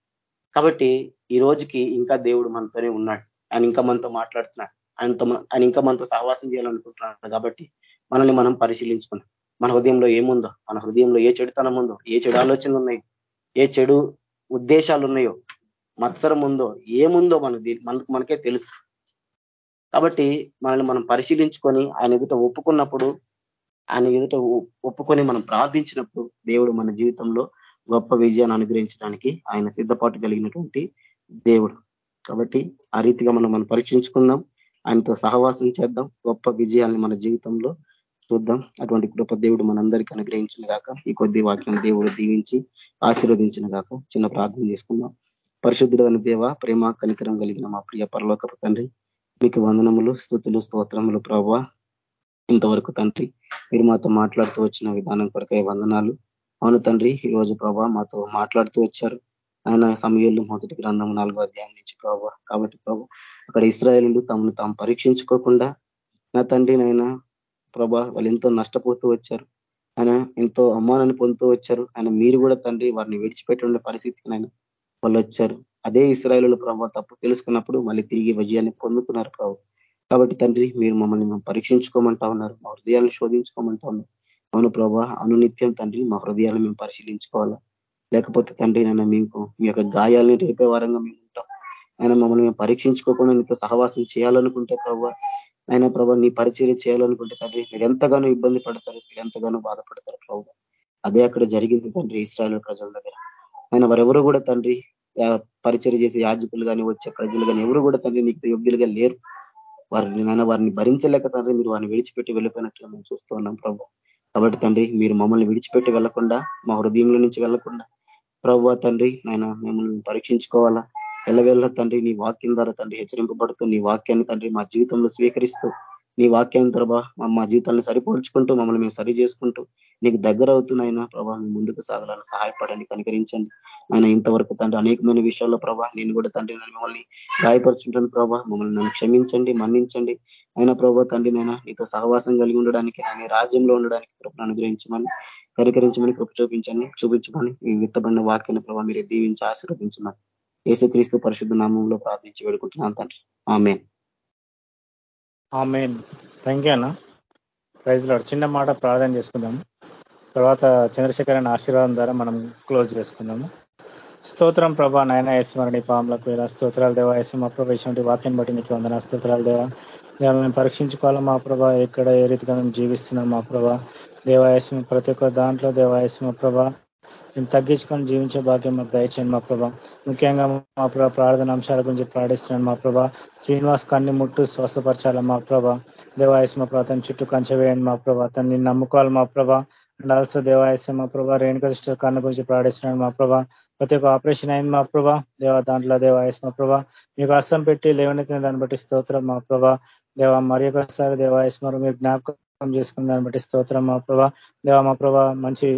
C: కాబట్టి ఈ రోజుకి ఇంకా దేవుడు మనతోనే ఉన్నాడు. ఆయన ఇంకా మనతో మాట్లాడుతున్నాడు. ఆయనతో ఆయన ఇంకా మనతో సహవాసం చేయాలనుకుంటున్నాడు. కాబట్టి మనల్ని మనం పరిశీలించుకున్నాం మన హృదయంలో ఏముందో మన హృదయంలో ఏ చెడుతనం ఉందో ఏ చెడు ఆలోచనలు ఉన్నాయి ఏ చెడు ఉద్దేశాలు ఉన్నాయో మత్సరం ఉందో ఏముందో మన మనకు మనకే తెలుసు. కాబట్టి మనల్ని మనం పరిశీలించుకొని ఆయన ఎదుట ఒప్పుకున్నప్పుడు ఆయన ఎదుట ఒప్పుకొని మనం ప్రార్థించినప్పుడు దేవుడు మన జీవితంలో గొప్ప విజయాన్ని అనుగ్రహించడానికి ఆయన సిద్ధపాటు కలిగినటువంటి దేవుడు. కాబట్టి ఆ రీతిగా మనం మనం పరీక్షించుకుందాం ఆయనతో సహవాసం చేద్దాం. గొప్ప విజయాన్ని మన జీవితంలో చూద్దాం. అటువంటి కృప దేవుడు మనందరికీ అనుగ్రహించిన గాక ఈ కొద్ది వాక్యం దేవుడు దీవించి ఆశీర్వదించిన గాక చిన్న ప్రార్థన చేసుకుందాం. పరిశుద్ధుడైన దేవ ప్రేమ కనికరం కలిగిన మా ప్రియ పరలోకపు తండ్రి మీకు వందనములు స్థుతులు స్తోత్రములు ప్రభావ ఇంతవరకు తండ్రి మీరు మాతో మాట్లాడుతూ వచ్చిన విధానం కొరకై వందనాలు. అవును తండ్రి ఈ రోజు ప్రభా మాతో మాట్లాడుతూ వచ్చారు. ఆయన సమయంలో మొదటి గ్రంథం నాలుగో అధ్యాయం నుంచి ప్రభావ కాబట్టి ప్రభు అక్కడ ఇస్రాయలు తమను తాము పరీక్షించుకోకుండా నా తండ్రి నాయన ప్రభా వాళ్ళు ఎంతో నష్టపోతూ వచ్చారు. ఆయన ఎంతో అమ్మానాన్ని పొందుతూ వచ్చారు. ఆయన మీరు కూడా తండ్రి వారిని విడిచిపెట్టి ఉండే పరిస్థితికి ఆయన వాళ్ళు వచ్చారు. అదే ఇస్రాయలు ప్రభావ తప్పు తెలుసుకున్నప్పుడు మళ్ళీ తిరిగి విజయాన్ని పొందుతున్నారు ప్రభు. కాబట్టి తండ్రి మీరు మమ్మల్ని మేము పరీక్షించుకోమంటా ఉన్నారు. మా హృదయాలను శోధించుకోమంటా ఉన్నారు. అవును ప్రభా అనునిత్యం తండ్రి మా హృదయాలను మేము పరిశీలించుకోవాలా? లేకపోతే తండ్రి నన్ను మీకు మీ యొక్క గాయాలని రేపే వారంగా మేము ఉంటాం. ఆయన మమ్మల్ని మేము పరీక్షించుకోకుండా నీతో సహవాసం చేయాలనుకుంటే ప్రభావ ఆయన ప్రభా నీ పరిచయం చేయాలనుకుంటే తండ్రి మీరు ఎంతగానో ఇబ్బంది పడతారు మీరు ఎంతగానో బాధపడతారు ప్రభు. అదే అక్కడ జరిగింది తండ్రి ఇస్రాయల్ ప్రజల దగ్గర. ఆయన వారెవరు కూడా తండ్రి పరిచయం చేసే యాజకులు కానీ వచ్చే ప్రజలు కానీ ఎవరు కూడా తండ్రి నీకు యోగ్యులుగా లేరు. వారిని నాయన వారిని భరించలేక తండ్రి మీరు వారిని విడిచిపెట్టి వెళ్ళిపోయినట్లు మేము చూస్తూ ఉన్నాం ప్రభు. కాబట్టి తండ్రి మీరు మమ్మల్ని విడిచిపెట్టి వెళ్ళకుండా మా హృదయంలో నుంచి వెళ్ళకుండా ప్రభు తండ్రి నాయన మిమ్మల్ని పరీక్షించుకోవాలా? ఎల్లవేళ్ళ తండ్రి నీ వాక్యం ద్వారా తండ్రి హెచ్చరింపబడుతూ నీ వాక్యాన్ని తండ్రి మా జీవితంలో స్వీకరిస్తూ నీ వాక్యం ప్రభా మా జీవితాన్ని సరిపోల్చుకుంటూ మమ్మల్ని మేము సరి చేసుకుంటూ నీకు దగ్గర అవుతున్నాయినా ప్రభా మీ ముందుకు సాగాలని సహాయపడండి కనికరించండి. ఆయన ఇంతవరకు తండ్రి అనేకమైన విషయాల్లో ప్రభా నేను కూడా తండ్రి నన్ను మిమ్మల్ని గాయపరుచుంటాను ప్రభా మమ్మల్ని నన్ను క్షమించండి మన్నించండి. ఆయన ప్రభా తండ్రి నేను నీతో సహవాసం కలిగి ఉండడానికి ఆయన రాజ్యంలో ఉండడానికి కృపను అనుగ్రహించమని కనికరించమని కృప చూపించండి చూపించమని ఈ విత్తబడిన వాక్యాన్ని ప్రభావ మీరు దీవించి ఆశీర్వదించమని. యేసుక్రీస్తు పరిశుద్ధ నామంలో ప్రార్థించి వేడుకుంటున్నాను తండ్రి. ఆమె
B: ఆమె థ్యాంక్ యూ అన్న. ప్రైజ్లో చిన్న మాట ప్రార్థన చేసుకుందాము తర్వాత చంద్రశేఖర్ అనే ఆశీర్వాదం ద్వారా మనం క్లోజ్ చేసుకుందాము స్తోత్రం ప్రభా నాయన యశ్వరణి పాములకు ఇలా స్తోత్రాలు దేవా యశ్వ మా ప్రభా ఇటువంటి వాక్యం బట్టి నీకు వందన స్తోత్రాలు దేవా. దేవా మేము పరీక్షించుకోవాలా మా ప్రభా? ఎక్కడ ఏ రీతిగా మేము జీవిస్తున్నాం మా ప్రభా? దేవాయస్మ ప్రతి ఒక్క దాంట్లో దేవాయస్మ ప్రభా. మేము తగ్గించుకొని జీవించే భాగ్యం మాకు దయచేయండి మా ప్రభా. ముఖ్యంగా మా ప్రభా ప్రార్థన అంశాల గురించి ప్రార్థిస్తున్నాను మా ప్రభా. శ్రీనివాస్ కన్ని ముట్టు స్వస్థపరచాలి మా ప్రభా. దేవాయస్ మా ప్రభా తన చుట్టూ కంచె వేయండి మా ప్రభా. తన్ని నమ్ముకోవాలి మా ప్రభా. అండ్ ఆల్సో దేవాయస్య మా ప్రభా రేణుక సిస్టర్ కన్ను గురించి ప్రార్థిస్తున్నాను మా ప్రభా. ప్రతి ఒక్క ఆపరేషన్ అయింది మా ప్రభా. దేవ దాంట్లో దేవాయస్ మా ప్రభా. మీకు అస్సం పెట్టి లేవనెత్తిన దాన్ని బట్టి స్తోత్రం మా ప్రభా. దేవ మరి ఒకసారి దేవాయస్ మీరు జ్ఞాపకం చేసుకున్న దాన్ని బట్టి స్తోత్రం మా ప్రభా. దేవ మా ప్రభా మంచి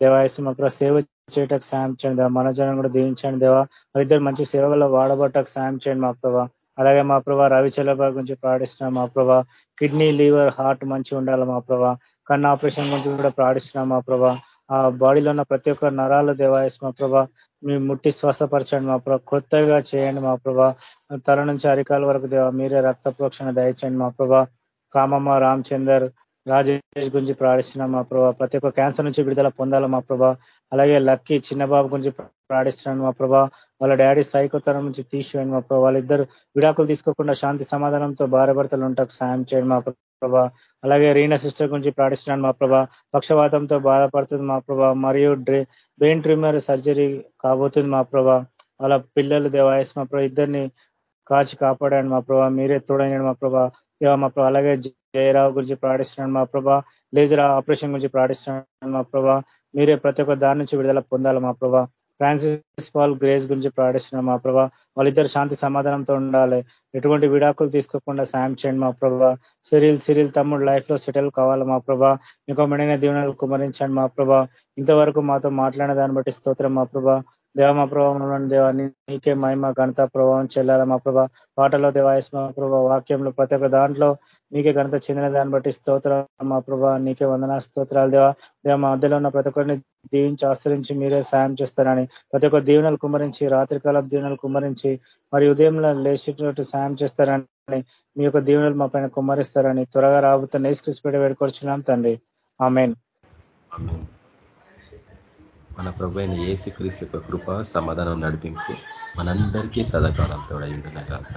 B: దేవాయసం మా సేవ చేయటకు సాయం చేయండి దేవ. మన జనం కూడా దీవించండి దేవా. ఇద్దరు మంచి సేవలో వాడబట్టకు సాయం చేయండి మా ప్రభా. అలాగే మా ప్రభా రవిచలభ గురించి ప్రాణిస్తున్నాం మా ప్రభా. కిడ్నీ లివర్ హార్ట్ మంచి ఉండాలి మా ప్రభా. కన్ను ఆపరేషన్ గురించి కూడా ప్రాణిస్తున్నాం మా ప్రభా. ఆ బాడీలో ఉన్న ప్రతి ఒక్క నరాలు దేవాయస్ మా ప్రభా మీ ముట్టి శ్వాసపరచండి మా ప్రభా. కొత్తగా చేయండి మా ప్రభా. తల నుంచి అరికాల వరకు దేవా మీరే రక్త ప్రోక్షణ దయచేయండి మా ప్రభా. కామమ్మ రామచందర్ రాజేష్ గురించి ప్రార్థిస్తున్నాం మా ప్రభా ప్రతి ఒక్క క్యాన్సర్ నుంచి విడుదల పొందాలి మా ప్రభా అలాగే లక్కీ చిన్నబాబు గురించి ప్రార్థిస్తున్నాను మా ప్రభా వాళ్ళ డాడీ సైకోతరం నుంచి తీసివేయండి మా ప్రభా వాళ్ళిద్దరు విడాకులు తీసుకోకుండా శాంతి సమాధానంతో భార్యభర్తలు ఉంటాకు సాయం చేయండి మా ప్రభా అలాగే రీనా సిస్టర్ గురించి ప్రార్థిస్తున్నాను మా ప్రభా పక్షవాతంతో బాధపడుతుంది మా ప్రభా మరియు బ్రెయిన్ ట్రిమ్మర్ సర్జరీ కాబోతుంది మా ప్రభా వాళ్ళ పిల్లలు దేవాయస్ మా ప్రభా ఇద్దరిని కాచి కాపాడాను మా ప్రభా మీరే తోడైనాడు మా ప్రభా మా ప్రభా అలాగే జయరావు గురించి ప్రార్థిస్తున్నాను మా ప్రభా. లేజర్ ఆపరేషన్ గురించి ప్రార్థిస్తున్నాను మా ప్రభా. మీరే ప్రతి ఒక్క దాని నుంచి విడుదల పొందాలి మా ప్రభా. ఫ్రాన్సిస్ పాల్ గ్రేస్ గురించి ప్రార్థిస్తున్నాం మా ప్రభా. వాళ్ళిద్దరు శాంతి సమాధానంతో ఉండాలి. ఎటువంటి విడాకులు తీసుకోకుండా సాయం చేయండి మా ప్రభా. సిరిల్ సిరిల్ తమ్ముడు లైఫ్లో సెటిల్ కావాలి మా ప్రభా. మీకు మెడైన దీవెనలు కుమరించండి మా ప్రభా. ఇంతవరకు మాతో మాట్లాడిన దాన్ని బట్టి స్తోత్రం మా ప్రభా. దేవ మా ప్రభావం దేవ నీకే మహిమ ఘనత ప్రభావం చెల్లాలి మా ప్రభా పాటలో దేవాయస్మ ప్రభా వాక్యంలో ప్రతి ఒక్క దాంట్లో నీకే ఘనత చెందిన దాన్ని బట్టి స్తోత్రం. మా ప్రభా నీకే వందనా స్తోత్రాలు దేవా. దేవ మా మధ్యలో ఉన్న ప్రతి ఒక్కరిని దీవించి ఆశ్రయించి మీరే సాయం చేస్తారని ప్రతి ఒక్క దీవెనలు కుమరించి రాత్రికాల దీవెనలు కుమరించి మరి ఉదయంలో లేచేటట్టు సాయం చేస్తారని మీ యొక్క దీవెనలు మా పైన కుమరిస్తారని త్వరగా రాబోతున్న నేసుకృష్ణ వేడుకొచ్చున్నాం తండ్రి. ఆమెన్.
D: మన ప్రభు అయిన ఏసు క్రీస్తు కృప సమాధానం నడిపింపు మనందరికీ సదాకాలం తోడైండునగాక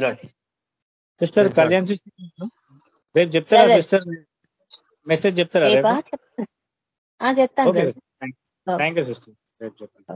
E: లాడ్
B: సిస్టర్ కళ్యాణ్ సిస్టర్ రేపు చెప్తారా. సిస్టర్? మెసేజ్ చెప్తారా రేపు?
F: చెప్తాను.
B: Thank you sister. రేపు చెప్పండి